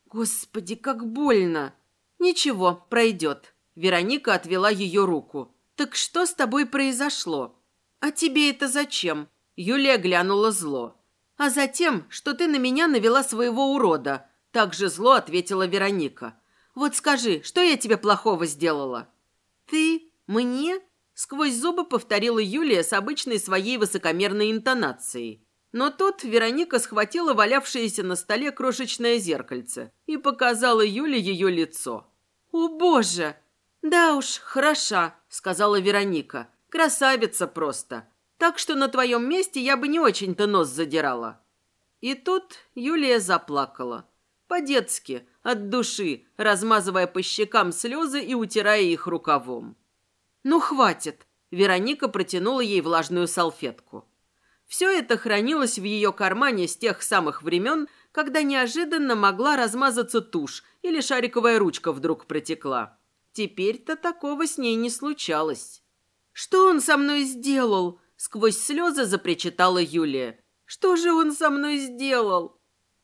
«Господи, как больно!» «Ничего, пройдет». Вероника отвела ее руку. «Так что с тобой произошло?» «А тебе это зачем?» Юлия глянула зло. «А затем, что ты на меня навела своего урода», так же зло ответила Вероника. «Вот скажи, что я тебе плохого сделала?» «Ты? Мне?» Сквозь зубы повторила Юлия с обычной своей высокомерной интонацией. Но тут Вероника схватила валявшееся на столе крошечное зеркальце и показала Юле ее лицо. «О, боже!» «Да уж, хороша», — сказала Вероника. «Красавица просто. Так что на твоем месте я бы не очень-то нос задирала». И тут Юлия заплакала. По-детски, от души, размазывая по щекам слезы и утирая их рукавом. «Ну, хватит!» Вероника протянула ей влажную салфетку. Все это хранилось в ее кармане с тех самых времен, когда неожиданно могла размазаться тушь или шариковая ручка вдруг протекла. Теперь-то такого с ней не случалось. «Что он со мной сделал?» Сквозь слезы запричитала Юлия. «Что же он со мной сделал?»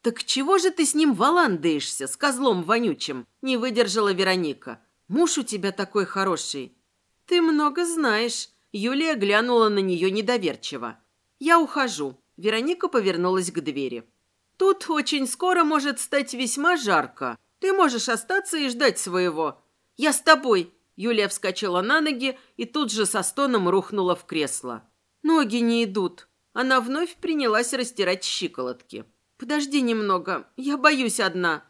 «Так чего же ты с ним валандаешься, с козлом вонючим?» Не выдержала Вероника. «Муж у тебя такой хороший. «Ты много знаешь». Юлия глянула на нее недоверчиво. «Я ухожу». Вероника повернулась к двери. «Тут очень скоро может стать весьма жарко. Ты можешь остаться и ждать своего». «Я с тобой!» Юлия вскочила на ноги и тут же со стоном рухнула в кресло. «Ноги не идут». Она вновь принялась растирать щиколотки. «Подожди немного, я боюсь одна».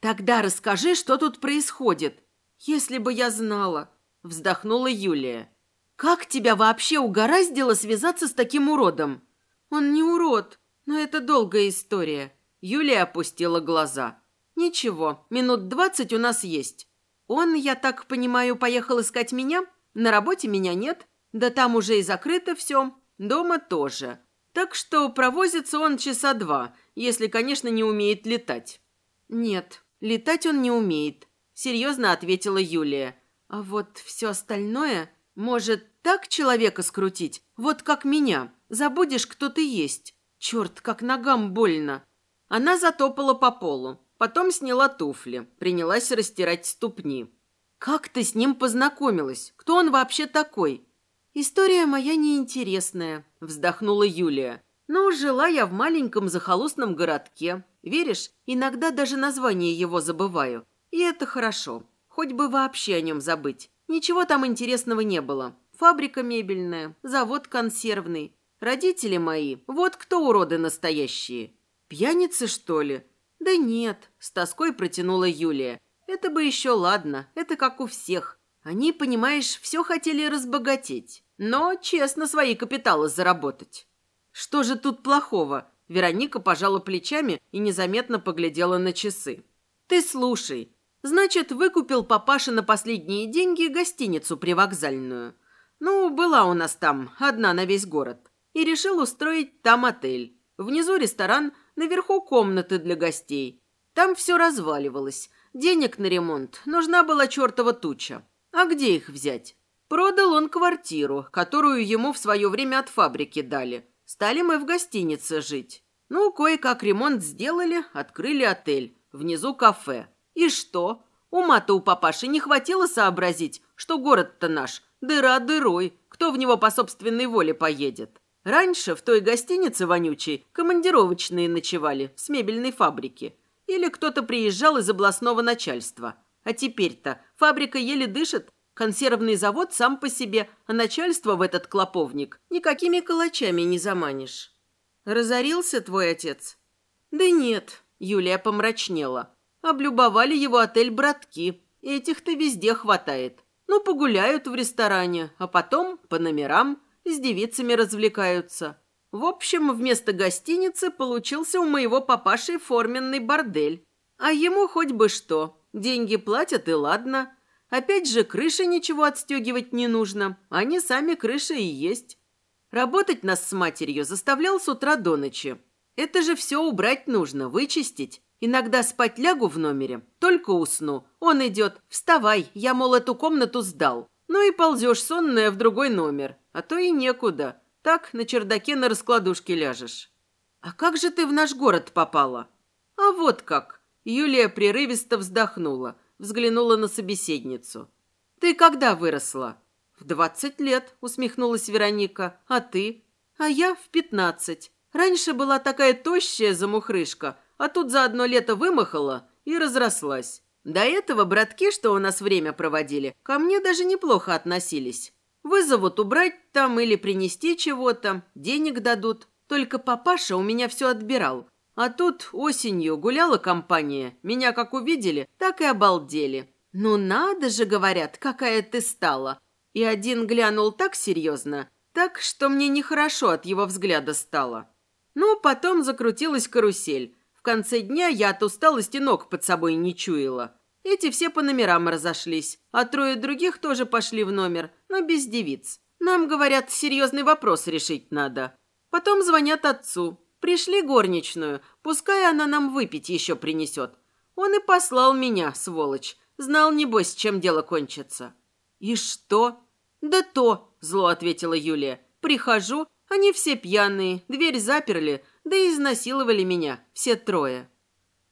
«Тогда расскажи, что тут происходит». «Если бы я знала». Вздохнула Юлия. «Как тебя вообще угораздило связаться с таким уродом?» «Он не урод, но это долгая история». Юлия опустила глаза. «Ничего, минут двадцать у нас есть. Он, я так понимаю, поехал искать меня? На работе меня нет. Да там уже и закрыто все. Дома тоже. Так что провозится он часа два, если, конечно, не умеет летать». «Нет, летать он не умеет», — серьезно ответила Юлия. А вот все остальное может так человека скрутить, вот как меня. Забудешь, кто ты есть. Черт, как ногам больно. Она затопала по полу, потом сняла туфли, принялась растирать ступни. «Как ты с ним познакомилась? Кто он вообще такой?» «История моя неинтересная», – вздохнула Юлия. «Но жила я в маленьком захолустном городке. Веришь, иногда даже название его забываю. И это хорошо. Хоть бы вообще о нем забыть. Ничего там интересного не было. Фабрика мебельная, завод консервный. Родители мои, вот кто уроды настоящие. Пьяницы, что ли? Да нет, с тоской протянула Юлия. Это бы еще ладно, это как у всех. Они, понимаешь, все хотели разбогатеть, но честно свои капиталы заработать. Что же тут плохого? Вероника пожала плечами и незаметно поглядела на часы. «Ты слушай. Значит, выкупил папаша на последние деньги гостиницу привокзальную. Ну, была у нас там, одна на весь город. И решил устроить там отель. Внизу ресторан, наверху комнаты для гостей. Там все разваливалось. Денег на ремонт нужна была чертова туча. А где их взять? Продал он квартиру, которую ему в свое время от фабрики дали. Стали мы в гостинице жить. Ну, кое-как ремонт сделали, открыли отель. Внизу кафе. И что? Ума-то у папаши не хватило сообразить, что город-то наш дыра дырой, кто в него по собственной воле поедет. Раньше в той гостинице вонючей командировочные ночевали с мебельной фабрики. Или кто-то приезжал из областного начальства. А теперь-то фабрика еле дышит, консервный завод сам по себе, а начальство в этот клоповник никакими калачами не заманишь. Разорился твой отец? Да нет, Юлия помрачнела. Облюбовали его отель «Братки». Этих-то везде хватает. Ну, погуляют в ресторане, а потом по номерам с девицами развлекаются. В общем, вместо гостиницы получился у моего папаши форменный бордель. А ему хоть бы что. Деньги платят и ладно. Опять же, крыши ничего отстегивать не нужно. Они сами крыши и есть. Работать нас с матерью заставлял с утра до ночи. Это же все убрать нужно, вычистить. Иногда спать лягу в номере, только усну. Он идет. Вставай, я, мол, эту комнату сдал. Ну и ползешь сонная в другой номер. А то и некуда. Так на чердаке на раскладушке ляжешь. А как же ты в наш город попала? А вот как. Юлия прерывисто вздохнула, взглянула на собеседницу. Ты когда выросла? В двадцать лет, усмехнулась Вероника. А ты? А я в пятнадцать. Раньше была такая тощая замухрышка, а тут за одно лето вымахала и разрослась. До этого братки, что у нас время проводили, ко мне даже неплохо относились. Вызовут убрать там или принести чего-то, денег дадут. Только папаша у меня все отбирал. А тут осенью гуляла компания. Меня как увидели, так и обалдели. «Ну надо же, говорят, какая ты стала!» И один глянул так серьезно, так, что мне нехорошо от его взгляда стало. Ну, потом закрутилась карусель. В конце дня я от усталости ног под собой не чуяла. Эти все по номерам разошлись, а трое других тоже пошли в номер, но без девиц. Нам, говорят, серьезный вопрос решить надо. Потом звонят отцу. Пришли горничную, пускай она нам выпить еще принесет. Он и послал меня, сволочь. Знал, небось, чем дело кончится. И что? Да то, зло ответила Юлия. Прихожу, они все пьяные, дверь заперли, да и изнасиловали меня, все трое.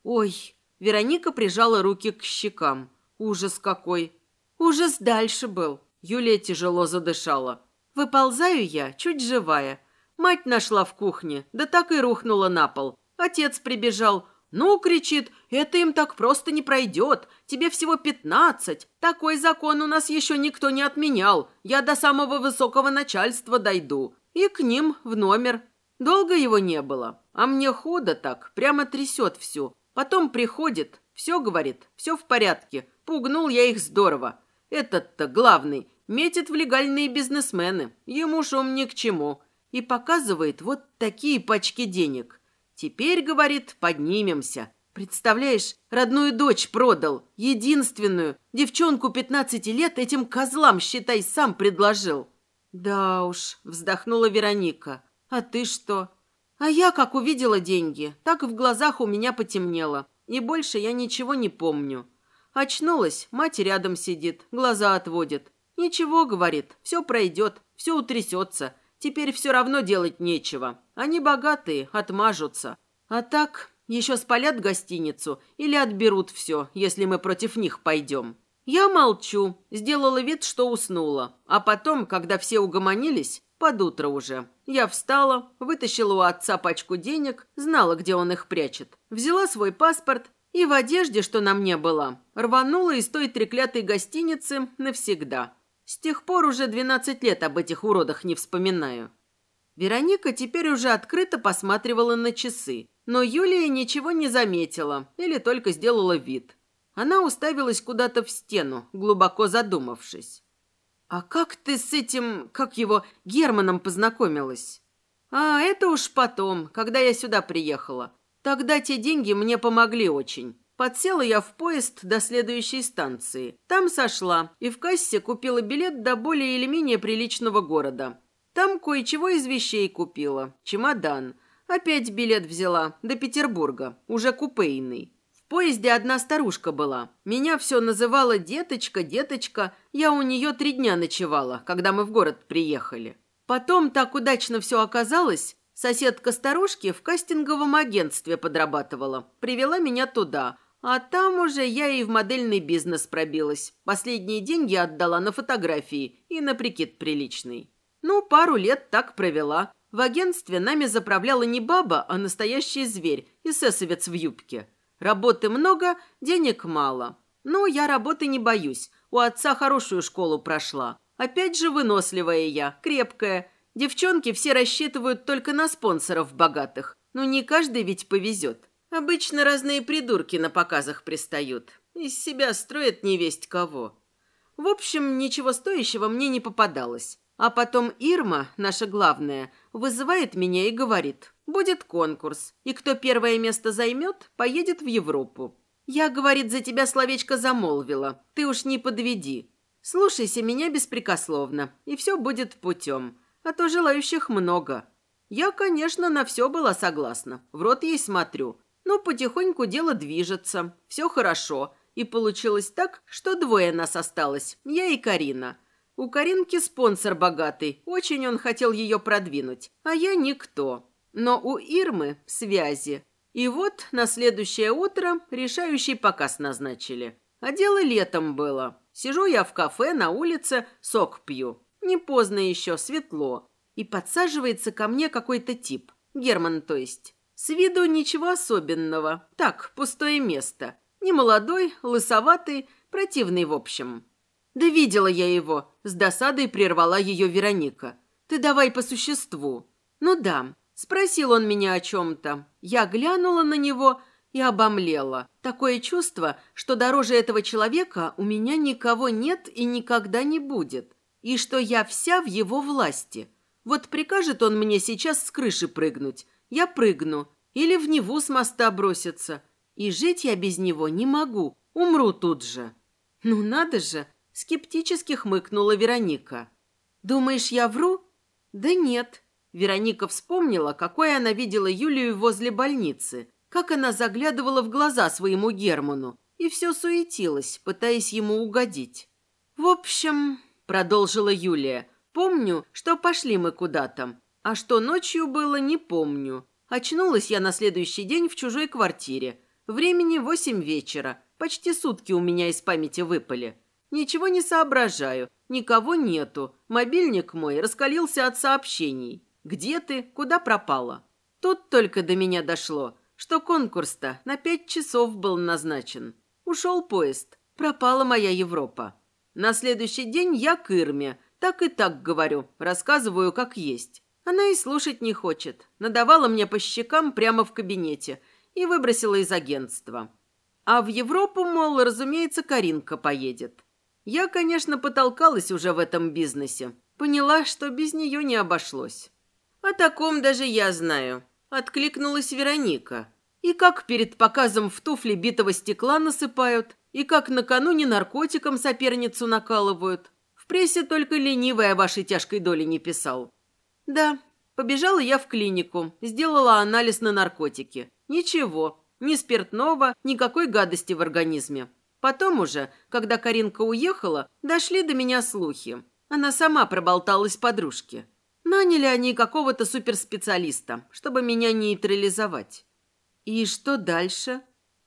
Ой, Вероника прижала руки к щекам. Ужас какой. Ужас дальше был. Юлия тяжело задышала. Выползаю я, чуть живая. Мать нашла в кухне, да так и рухнула на пол. Отец прибежал. «Ну, — кричит, — это им так просто не пройдет. Тебе всего пятнадцать. Такой закон у нас еще никто не отменял. Я до самого высокого начальства дойду. И к ним в номер. Долго его не было. А мне худо так, прямо трясет всю. Потом приходит, все говорит, все в порядке. Пугнул я их здорово. Этот-то главный метит в легальные бизнесмены. Ему шум ни к чему. И показывает вот такие пачки денег. Теперь, говорит, поднимемся. Представляешь, родную дочь продал, единственную. Девчонку 15 лет этим козлам, считай, сам предложил. Да уж, вздохнула Вероника. А ты что? А я, как увидела деньги, так в глазах у меня потемнело. И больше я ничего не помню. Очнулась, мать рядом сидит, глаза отводит. «Ничего», — говорит, — «все пройдет, все утрясется. Теперь все равно делать нечего. Они богатые, отмажутся. А так, еще спалят гостиницу или отберут все, если мы против них пойдем». Я молчу, сделала вид, что уснула. А потом, когда все угомонились, под утро уже. Я встала, вытащила у отца пачку денег, знала, где он их прячет. Взяла свой паспорт и в одежде, что на мне была, рванула из той треклятой гостиницы навсегда. С тех пор уже 12 лет об этих уродах не вспоминаю. Вероника теперь уже открыто посматривала на часы, но Юлия ничего не заметила или только сделала вид. Она уставилась куда-то в стену, глубоко задумавшись. «А как ты с этим, как его, Германом познакомилась?» А это уж потом, когда я сюда приехала. Тогда те деньги мне помогли очень. Подсела я в поезд до следующей станции. Там сошла и в кассе купила билет до более или менее приличного города. Там кое-чего из вещей купила. Чемодан. Опять билет взяла. До Петербурга. Уже купейный. В поезде одна старушка была. Меня все называла «деточка, деточка». Я у нее три дня ночевала, когда мы в город приехали. Потом так удачно все оказалось. Соседка старушки в кастинговом агентстве подрабатывала. Привела меня туда. А там уже я и в модельный бизнес пробилась. Последние деньги отдала на фотографии и на прикид приличный. Ну, пару лет так провела. В агентстве нами заправляла не баба, а настоящий зверь, эсэсовец в юбке. Работы много, денег мало. Ну, я работы не боюсь. У отца хорошую школу прошла. Опять же выносливая я, крепкая. Девчонки все рассчитывают только на спонсоров богатых. Ну, не каждый ведь повезет. Обычно разные придурки на показах пристают. Из себя строят невесть кого. В общем, ничего стоящего мне не попадалось. А потом Ирма, наша главная, вызывает меня и говорит, будет конкурс, и кто первое место займет, поедет в Европу. Я, говорит, за тебя словечко замолвила, ты уж не подведи. Слушайся меня беспрекословно, и все будет путем. А то желающих много. Я, конечно, на все была согласна. В рот ей смотрю. Но потихоньку дело движется. Все хорошо. И получилось так, что двое нас осталось. Я и Карина. У Каринки спонсор богатый. Очень он хотел ее продвинуть. А я никто. Но у Ирмы связи. И вот на следующее утро решающий показ назначили. А дело летом было. Сижу я в кафе на улице, сок пью. Не поздно еще, светло. И подсаживается ко мне какой-то тип. Герман, то есть. С виду ничего особенного. Так, пустое место. Не молодой, лысоватый, противный в общем. Да видела я его. С досадой прервала ее Вероника. Ты давай по существу. Ну да. Спросил он меня о чем-то. Я глянула на него и обомлела. Такое чувство, что дороже этого человека у меня никого нет и никогда не будет. И что я вся в его власти. Вот прикажет он мне сейчас с крыши прыгнуть. Я прыгну. Или в Неву с моста броситься. И жить я без него не могу. Умру тут же. Ну надо же, скептически хмыкнула Вероника. Думаешь, я вру? Да нет. Вероника вспомнила, какой она видела Юлию возле больницы – как она заглядывала в глаза своему Герману и все суетилась, пытаясь ему угодить. «В общем», — продолжила Юлия, — «помню, что пошли мы куда-то, а что ночью было, не помню. Очнулась я на следующий день в чужой квартире. Времени восемь вечера, почти сутки у меня из памяти выпали. Ничего не соображаю, никого нету. Мобильник мой раскалился от сообщений. Где ты? Куда пропала? Тут только до меня дошло что конкурс-то на пять часов был назначен. Ушел поезд. Пропала моя Европа. На следующий день я к Ирме. Так и так говорю. Рассказываю, как есть. Она и слушать не хочет. Надавала мне по щекам прямо в кабинете и выбросила из агентства. А в Европу, мол, разумеется, Каринка поедет. Я, конечно, потолкалась уже в этом бизнесе. Поняла, что без нее не обошлось. О таком даже я знаю. Откликнулась Вероника. И как перед показом в туфли битого стекла насыпают, и как накануне наркотиком соперницу накалывают. В прессе только ленивый о вашей тяжкой доле не писал. Да, побежала я в клинику, сделала анализ на наркотики. Ничего, ни спиртного, никакой гадости в организме. Потом уже, когда Каринка уехала, дошли до меня слухи. Она сама проболталась подружке. Наняли они какого-то суперспециалиста, чтобы меня нейтрализовать. И что дальше?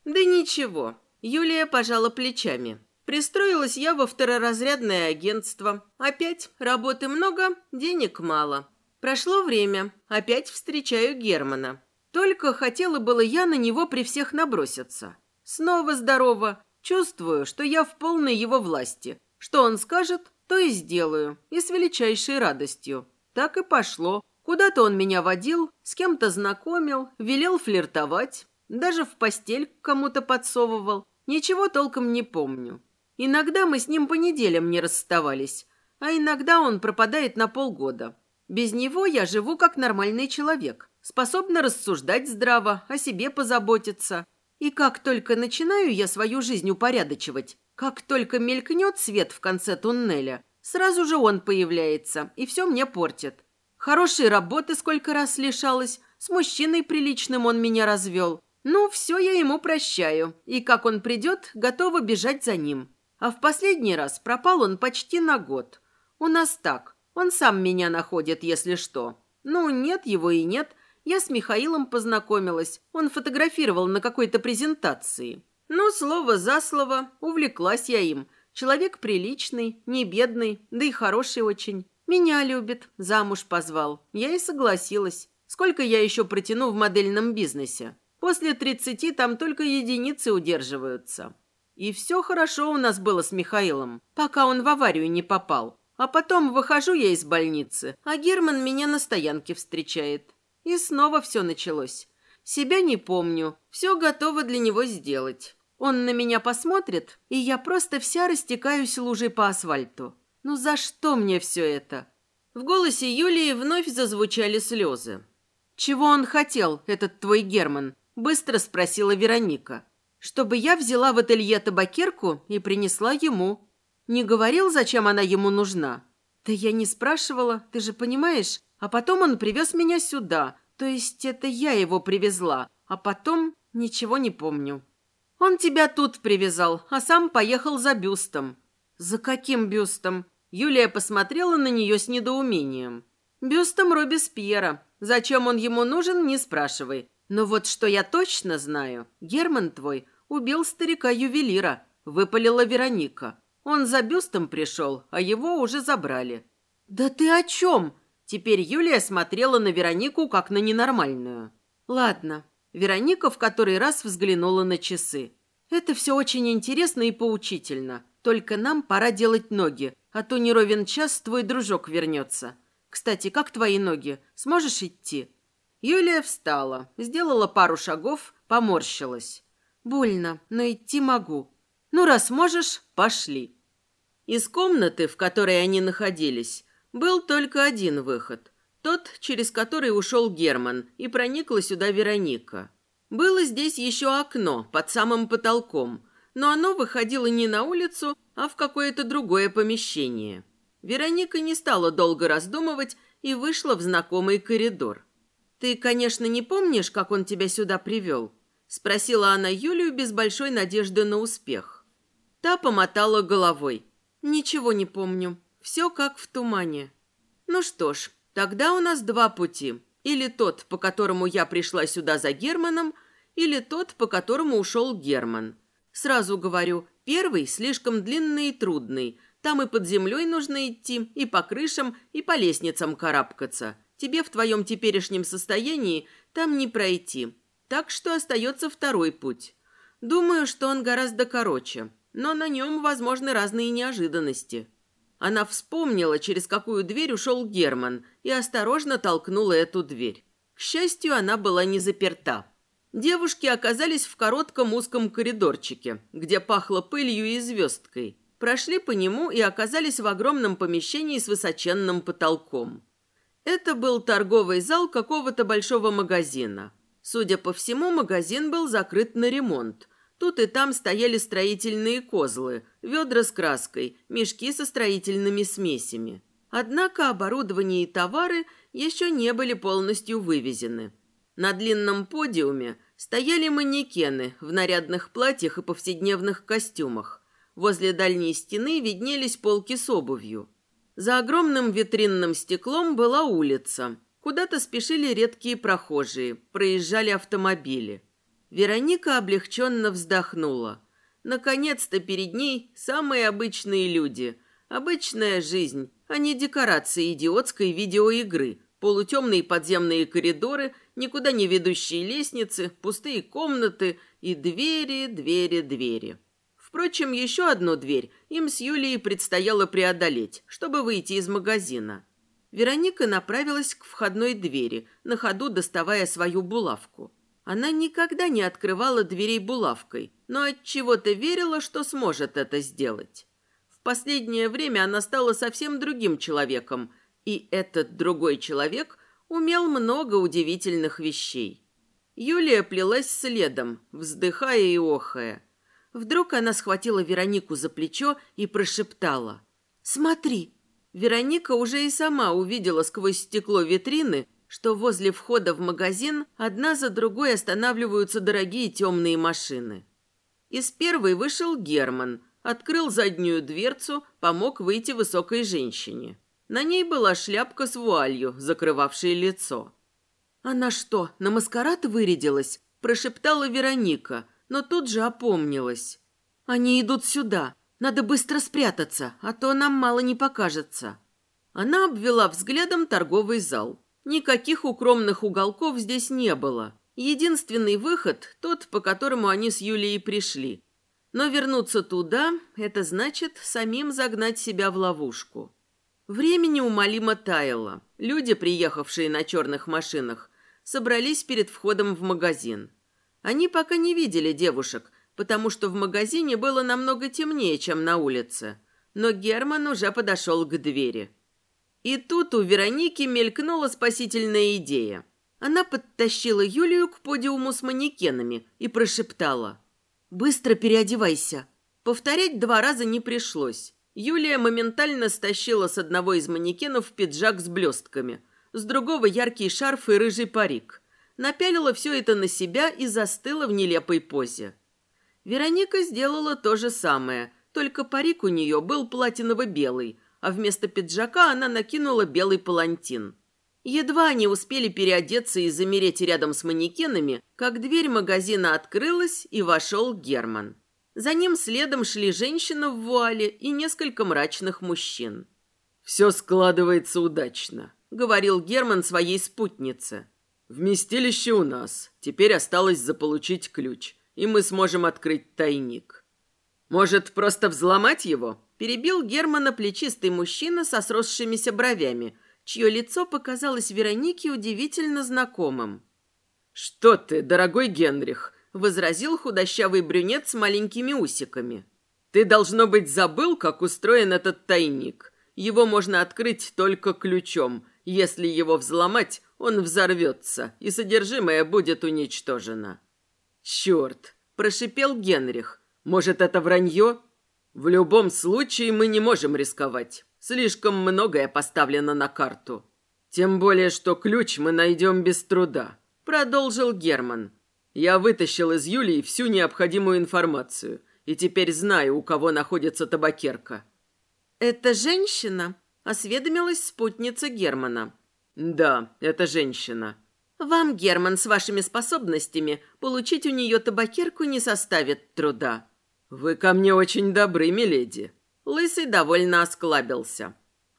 Да ничего. Юлия пожала плечами. Пристроилась я во второразрядное агентство. Опять работы много, денег мало. Прошло время. Опять встречаю Германа. Только хотела было я на него при всех наброситься. Снова здорово. Чувствую, что я в полной его власти. Что он скажет, то и сделаю. И с величайшей радостью. Так и пошло. Куда-то он меня водил, с кем-то знакомил, велел флиртовать, даже в постель к кому-то подсовывал. Ничего толком не помню. Иногда мы с ним по неделям не расставались, а иногда он пропадает на полгода. Без него я живу как нормальный человек, способна рассуждать здраво, о себе позаботиться. И как только начинаю я свою жизнь упорядочивать, как только мелькнет свет в конце туннеля, сразу же он появляется и все мне портит. Хорошей работы сколько раз лишалась, с мужчиной приличным он меня развел. Ну, все я ему прощаю, и как он придет, готова бежать за ним. А в последний раз пропал он почти на год. У нас так, он сам меня находит, если что. Ну, нет его и нет. Я с Михаилом познакомилась. Он фотографировал на какой-то презентации. Ну, слово за слово, увлеклась я им. Человек приличный, не бедный, да и хороший очень. Меня любит, замуж позвал. Я и согласилась. Сколько я еще протяну в модельном бизнесе? После тридцати там только единицы удерживаются. И все хорошо у нас было с Михаилом, пока он в аварию не попал. А потом выхожу я из больницы, а Герман меня на стоянке встречает. И снова все началось. Себя не помню, все готово для него сделать. Он на меня посмотрит, и я просто вся растекаюсь лужей по асфальту. Ну за что мне все это? В голосе Юлии вновь зазвучали слезы. «Чего он хотел, этот твой Герман?» – быстро спросила Вероника. «Чтобы я взяла в ателье табакерку и принесла ему. Не говорил, зачем она ему нужна?» «Да я не спрашивала, ты же понимаешь? А потом он привез меня сюда. То есть это я его привезла. А потом ничего не помню». «Он тебя тут привязал, а сам поехал за бюстом». «За каким бюстом?» Юлия посмотрела на нее с недоумением. «Бюстом Робеспьера. Зачем он ему нужен, не спрашивай. Но вот что я точно знаю. Герман твой убил старика-ювелира», — выпалила Вероника. «Он за бюстом пришел, а его уже забрали». «Да ты о чем?» Теперь Юлия смотрела на Веронику как на ненормальную. «Ладно». Вероника в который раз взглянула на часы. «Это все очень интересно и поучительно. Только нам пора делать ноги, а то не ровен час твой дружок вернется. Кстати, как твои ноги? Сможешь идти?» Юлия встала, сделала пару шагов, поморщилась. «Больно, но идти могу. Ну, раз можешь, пошли». Из комнаты, в которой они находились, был только один выход. Тот, через который ушел Герман, и проникла сюда Вероника. Было здесь еще окно под самым потолком, но оно выходило не на улицу, а в какое-то другое помещение. Вероника не стала долго раздумывать и вышла в знакомый коридор. «Ты, конечно, не помнишь, как он тебя сюда привел?» – спросила она Юлию без большой надежды на успех. Та помотала головой. «Ничего не помню. Все как в тумане». «Ну что ж, тогда у нас два пути. Или тот, по которому я пришла сюда за Германом, или тот, по которому ушел Герман. Сразу говорю, первый слишком длинный и трудный. Там и под землей нужно идти, и по крышам, и по лестницам карабкаться. Тебе в твоем теперешнем состоянии там не пройти. Так что остается второй путь. Думаю, что он гораздо короче, но на нем возможны разные неожиданности. Она вспомнила, через какую дверь ушел Герман, и осторожно толкнула эту дверь. К счастью, она была не заперта. Девушки оказались в коротком узком коридорчике, где пахло пылью и звездкой. Прошли по нему и оказались в огромном помещении с высоченным потолком. Это был торговый зал какого-то большого магазина. Судя по всему, магазин был закрыт на ремонт. Тут и там стояли строительные козлы, ведра с краской, мешки со строительными смесями. Однако оборудование и товары еще не были полностью вывезены. На длинном подиуме стояли манекены в нарядных платьях и повседневных костюмах. Возле дальней стены виднелись полки с обувью. За огромным витринным стеклом была улица. Куда-то спешили редкие прохожие, проезжали автомобили. Вероника облегченно вздохнула. Наконец-то перед ней самые обычные люди. Обычная жизнь, а не декорации идиотской видеоигры. Полутемные подземные коридоры – никуда не ведущие лестницы, пустые комнаты и двери, двери, двери. Впрочем, еще одну дверь им с Юлией предстояло преодолеть, чтобы выйти из магазина. Вероника направилась к входной двери, на ходу доставая свою булавку. Она никогда не открывала дверей булавкой, но от чего-то верила, что сможет это сделать. В последнее время она стала совсем другим человеком, И этот другой человек умел много удивительных вещей. Юлия плелась следом, вздыхая и охая. Вдруг она схватила Веронику за плечо и прошептала. «Смотри!» Вероника уже и сама увидела сквозь стекло витрины, что возле входа в магазин одна за другой останавливаются дорогие темные машины. Из первой вышел Герман, открыл заднюю дверцу, помог выйти высокой женщине. На ней была шляпка с вуалью, закрывавшей лицо. «Она что, на маскарад вырядилась?» – прошептала Вероника, но тут же опомнилась. «Они идут сюда. Надо быстро спрятаться, а то нам мало не покажется». Она обвела взглядом торговый зал. Никаких укромных уголков здесь не было. Единственный выход – тот, по которому они с Юлией пришли. Но вернуться туда – это значит самим загнать себя в ловушку. Времени умолимо таяло. Люди, приехавшие на черных машинах, собрались перед входом в магазин. Они пока не видели девушек, потому что в магазине было намного темнее, чем на улице. Но Герман уже подошел к двери. И тут у Вероники мелькнула спасительная идея. Она подтащила Юлию к подиуму с манекенами и прошептала. «Быстро переодевайся». Повторять два раза не пришлось. Юлия моментально стащила с одного из манекенов пиджак с блестками, с другого яркий шарф и рыжий парик. Напялила все это на себя и застыла в нелепой позе. Вероника сделала то же самое, только парик у нее был платиново-белый, а вместо пиджака она накинула белый палантин. Едва они успели переодеться и замереть рядом с манекенами, как дверь магазина открылась, и вошел Герман. За ним следом шли женщина в вуале и несколько мрачных мужчин. «Все складывается удачно», — говорил Герман своей спутнице. «Вместилище у нас. Теперь осталось заполучить ключ, и мы сможем открыть тайник». «Может, просто взломать его?» Перебил Германа плечистый мужчина со сросшимися бровями, чье лицо показалось Веронике удивительно знакомым. «Что ты, дорогой Генрих?» – возразил худощавый брюнет с маленькими усиками. «Ты, должно быть, забыл, как устроен этот тайник. Его можно открыть только ключом. Если его взломать, он взорвется, и содержимое будет уничтожено». «Черт!» – прошипел Генрих. «Может, это вранье?» В любом случае мы не можем рисковать. Слишком многое поставлено на карту. Тем более, что ключ мы найдем без труда, продолжил Герман. Я вытащил из Юлии всю необходимую информацию и теперь знаю, у кого находится табакерка. Это женщина? Осведомилась спутница Германа. Да, это женщина. Вам, Герман, с вашими способностями получить у нее табакерку не составит труда. «Вы ко мне очень добры, миледи». Лысый довольно осклабился.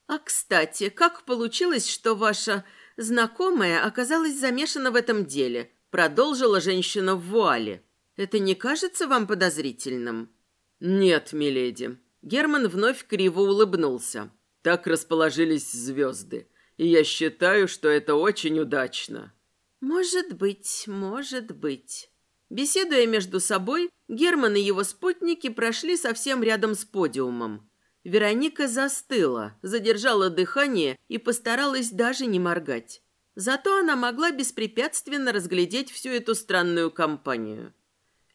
«А, кстати, как получилось, что ваша знакомая оказалась замешана в этом деле?» Продолжила женщина в вуале. «Это не кажется вам подозрительным?» «Нет, миледи». Герман вновь криво улыбнулся. «Так расположились звезды, и я считаю, что это очень удачно». «Может быть, может быть». Беседуя между собой, Герман и его спутники прошли совсем рядом с подиумом. Вероника застыла, задержала дыхание и постаралась даже не моргать. Зато она могла беспрепятственно разглядеть всю эту странную компанию.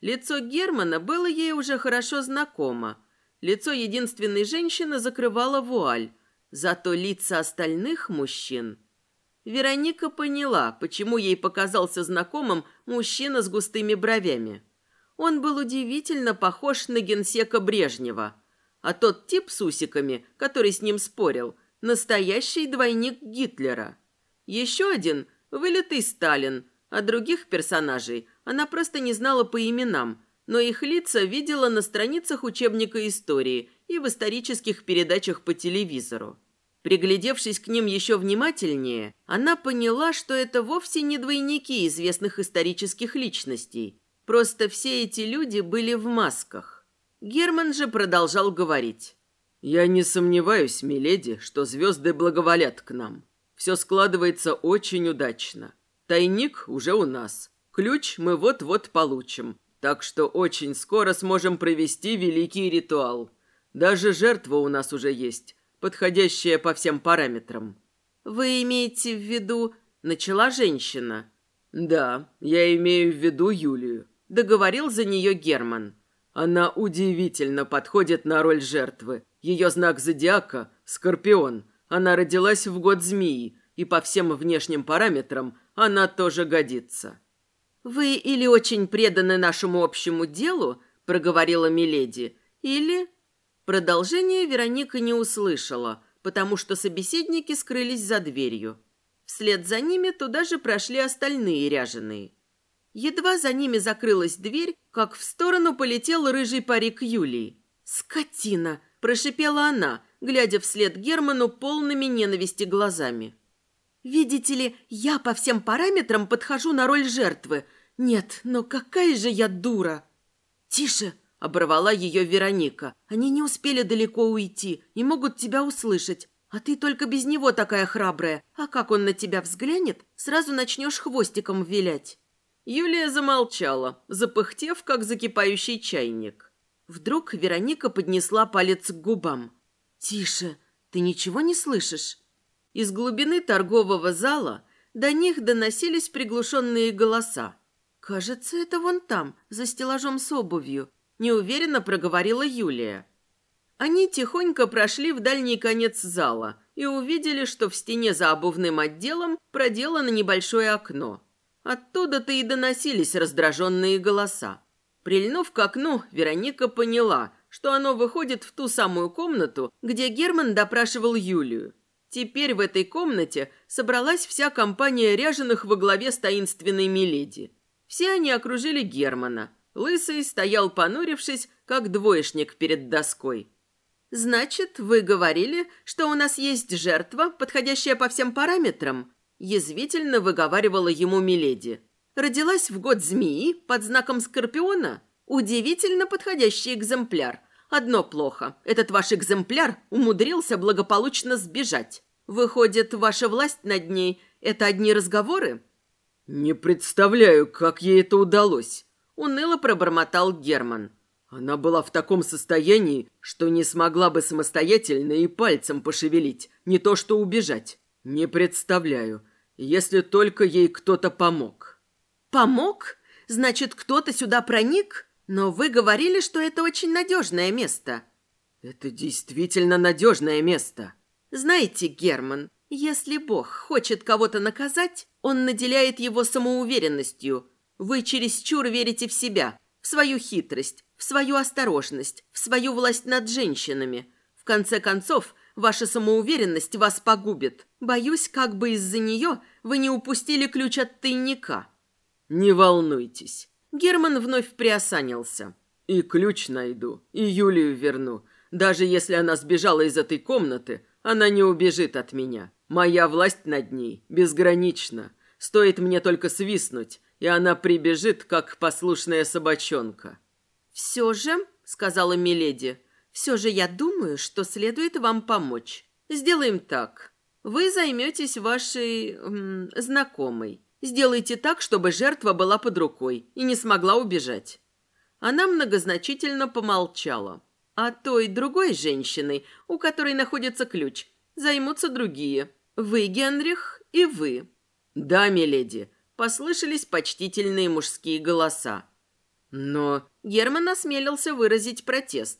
Лицо Германа было ей уже хорошо знакомо. Лицо единственной женщины закрывала вуаль, зато лица остальных мужчин Вероника поняла, почему ей показался знакомым мужчина с густыми бровями. Он был удивительно похож на генсека Брежнева, а тот тип с усиками, который с ним спорил, настоящий двойник Гитлера. Еще один – вылитый Сталин, а других персонажей она просто не знала по именам, но их лица видела на страницах учебника истории и в исторических передачах по телевизору. Приглядевшись к ним еще внимательнее, она поняла, что это вовсе не двойники известных исторических личностей. Просто все эти люди были в масках. Герман же продолжал говорить. «Я не сомневаюсь, миледи, что звезды благоволят к нам. Все складывается очень удачно. Тайник уже у нас. Ключ мы вот-вот получим. Так что очень скоро сможем провести великий ритуал. Даже жертва у нас уже есть подходящая по всем параметрам. «Вы имеете в виду...» — начала женщина. «Да, я имею в виду Юлию», — договорил за нее Герман. «Она удивительно подходит на роль жертвы. Ее знак зодиака — Скорпион. Она родилась в год змеи, и по всем внешним параметрам она тоже годится». «Вы или очень преданы нашему общему делу», — проговорила Миледи, — «или...» Продолжение Вероника не услышала, потому что собеседники скрылись за дверью. Вслед за ними туда же прошли остальные ряженые. Едва за ними закрылась дверь, как в сторону полетел рыжий парик Юлии. «Скотина!» – прошипела она, глядя вслед Герману полными ненависти глазами. «Видите ли, я по всем параметрам подхожу на роль жертвы. Нет, но какая же я дура!» «Тише!» – оборвала ее Вероника. «Они не успели далеко уйти и могут тебя услышать. А ты только без него такая храбрая. А как он на тебя взглянет, сразу начнешь хвостиком вилять». Юлия замолчала, запыхтев, как закипающий чайник. Вдруг Вероника поднесла палец к губам. «Тише, ты ничего не слышишь?» Из глубины торгового зала до них доносились приглушенные голоса. «Кажется, это вон там, за стеллажом с обувью», – неуверенно проговорила Юлия. Они тихонько прошли в дальний конец зала и увидели, что в стене за обувным отделом проделано небольшое окно. Оттуда-то и доносились раздраженные голоса. Прильнув к окну, Вероника поняла, что оно выходит в ту самую комнату, где Герман допрашивал Юлию. Теперь в этой комнате собралась вся компания ряженых во главе с таинственной Миледи. Все они окружили Германа. Лысый стоял, понурившись, как двоечник перед доской. «Значит, вы говорили, что у нас есть жертва, подходящая по всем параметрам?» Язвительно выговаривала ему Миледи. «Родилась в год змеи под знаком Скорпиона? Удивительно подходящий экземпляр. Одно плохо. Этот ваш экземпляр умудрился благополучно сбежать. Выходит, ваша власть над ней – это одни разговоры?» «Не представляю, как ей это удалось», – уныло пробормотал Герман. Она была в таком состоянии, что не смогла бы самостоятельно и пальцем пошевелить, не то что убежать. Не представляю, если только ей кто-то помог. Помог? Значит, кто-то сюда проник? Но вы говорили, что это очень надежное место. Это действительно надежное место. Знаете, Герман, если Бог хочет кого-то наказать, он наделяет его самоуверенностью. Вы чересчур верите в себя, в свою хитрость, в свою осторожность, в свою власть над женщинами. В конце концов, ваша самоуверенность вас погубит. Боюсь, как бы из-за нее вы не упустили ключ от тайника». «Не волнуйтесь». Герман вновь приосанился. «И ключ найду, и Юлию верну. Даже если она сбежала из этой комнаты, она не убежит от меня. Моя власть над ней безгранична. Стоит мне только свистнуть, и она прибежит, как послушная собачонка». «Все же», — сказала Миледи, — «все же я думаю, что следует вам помочь. Сделаем так. Вы займетесь вашей... М, знакомой. Сделайте так, чтобы жертва была под рукой и не смогла убежать». Она многозначительно помолчала. А той другой женщиной, у которой находится ключ, займутся другие. Вы, Генрих, и вы. «Да, миледи», — послышались почтительные мужские голоса. Но Герман осмелился выразить протест.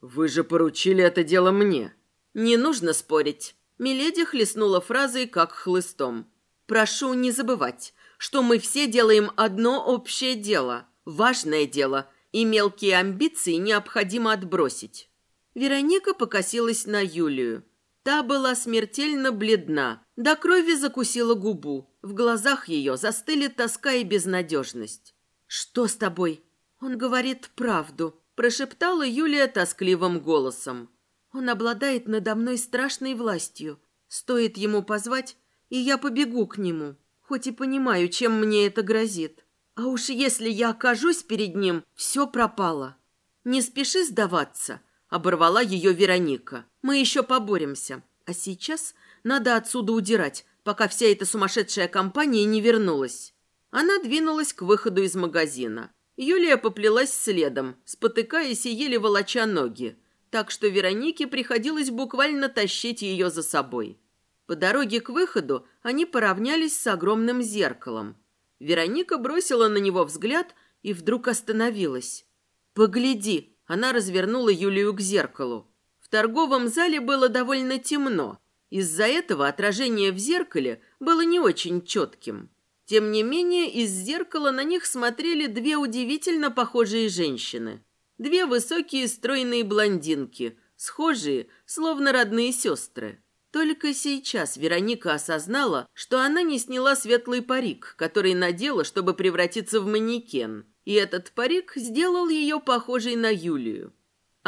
«Вы же поручили это дело мне». «Не нужно спорить». Миледи хлестнула фразой, как хлыстом. «Прошу не забывать, что мы все делаем одно общее дело, важное дело, и мелкие амбиции необходимо отбросить». Вероника покосилась на Юлию. Та была смертельно бледна, до крови закусила губу. В глазах ее застыли тоска и безнадежность. «Что с тобой?» «Он говорит правду», – прошептала Юлия тоскливым голосом. «Он обладает надо мной страшной властью. Стоит ему позвать, и я побегу к нему, хоть и понимаю, чем мне это грозит. А уж если я окажусь перед ним, все пропало». «Не спеши сдаваться», – оборвала ее Вероника. «Мы еще поборемся. А сейчас надо отсюда удирать, пока вся эта сумасшедшая компания не вернулась». Она двинулась к выходу из магазина. Юлия поплелась следом, спотыкаясь и еле волоча ноги, так что Веронике приходилось буквально тащить ее за собой. По дороге к выходу они поравнялись с огромным зеркалом. Вероника бросила на него взгляд и вдруг остановилась. «Погляди!» Она развернула Юлию к зеркалу. В торговом зале было довольно темно. Из-за этого отражение в зеркале было не очень четким. Тем не менее, из зеркала на них смотрели две удивительно похожие женщины. Две высокие стройные блондинки, схожие, словно родные сестры. Только сейчас Вероника осознала, что она не сняла светлый парик, который надела, чтобы превратиться в манекен, и этот парик сделал ее похожей на Юлию.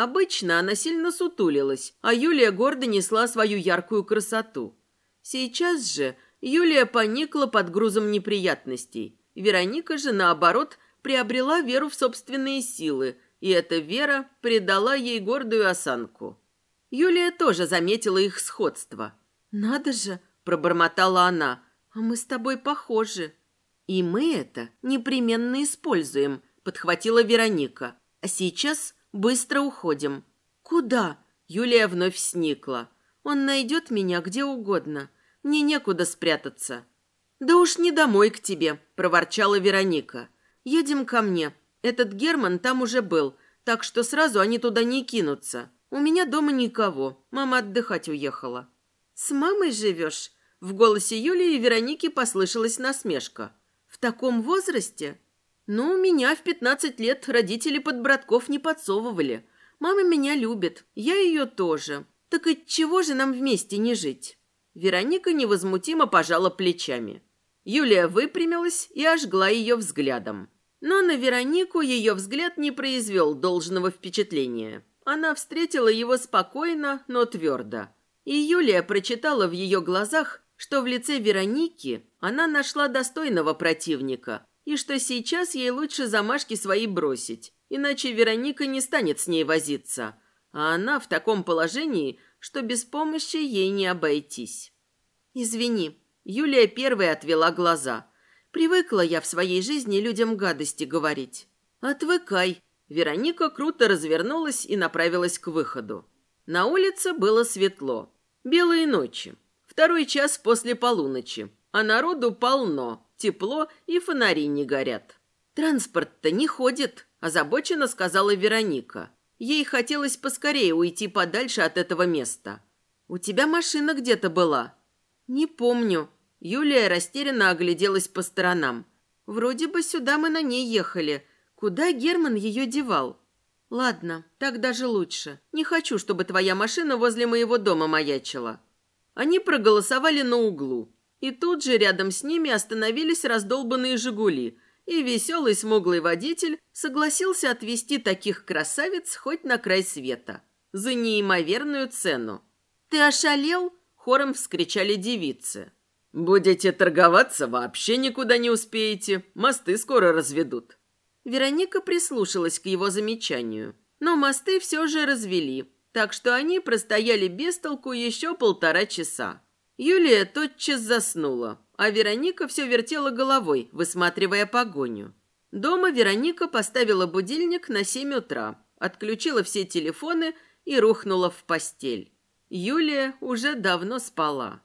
Обычно она сильно сутулилась, а Юлия гордо несла свою яркую красоту. Сейчас же Юлия поникла под грузом неприятностей. Вероника же, наоборот, приобрела веру в собственные силы, и эта вера придала ей гордую осанку. Юлия тоже заметила их сходство. «Надо же!» – пробормотала она. «А мы с тобой похожи». «И мы это непременно используем», – подхватила Вероника. «А сейчас быстро уходим». «Куда?» – Юлия вновь сникла. «Он найдет меня где угодно. Мне некуда спрятаться». «Да уж не домой к тебе», – проворчала Вероника. «Едем ко мне. Этот Герман там уже был, так что сразу они туда не кинутся. У меня дома никого. Мама отдыхать уехала. С мамой живешь? В голосе Юлии и Вероники послышалась насмешка. В таком возрасте? Ну, меня в пятнадцать лет родители под братков не подсовывали. Мама меня любит, я ее тоже. Так и чего же нам вместе не жить? Вероника невозмутимо пожала плечами. Юлия выпрямилась и ожгла ее взглядом. Но на Веронику ее взгляд не произвел должного впечатления. Она встретила его спокойно, но твердо. И Юлия прочитала в ее глазах, что в лице Вероники она нашла достойного противника, и что сейчас ей лучше замашки свои бросить, иначе Вероника не станет с ней возиться, а она в таком положении, что без помощи ей не обойтись. «Извини», — Юлия первая отвела глаза. «Привыкла я в своей жизни людям гадости говорить». «Отвыкай», Вероника круто развернулась и направилась к выходу. На улице было светло. Белые ночи. Второй час после полуночи. А народу полно. Тепло и фонари не горят. «Транспорт-то не ходит», – озабоченно сказала Вероника. Ей хотелось поскорее уйти подальше от этого места. «У тебя машина где-то была?» «Не помню». Юлия растерянно огляделась по сторонам. «Вроде бы сюда мы на ней ехали. Куда Герман ее девал? Ладно, так даже лучше. Не хочу, чтобы твоя машина возле моего дома маячила. Они проголосовали на углу. И тут же рядом с ними остановились раздолбанные «Жигули», и веселый смуглый водитель согласился отвезти таких красавиц хоть на край света. За неимоверную цену. «Ты ошалел?» – хором вскричали девицы. «Будете торговаться, вообще никуда не успеете. Мосты скоро разведут», Вероника прислушалась к его замечанию. Но мосты все же развели, так что они простояли без толку еще полтора часа. Юлия тотчас заснула, а Вероника все вертела головой, высматривая погоню. Дома Вероника поставила будильник на семь утра, отключила все телефоны и рухнула в постель. Юлия уже давно спала.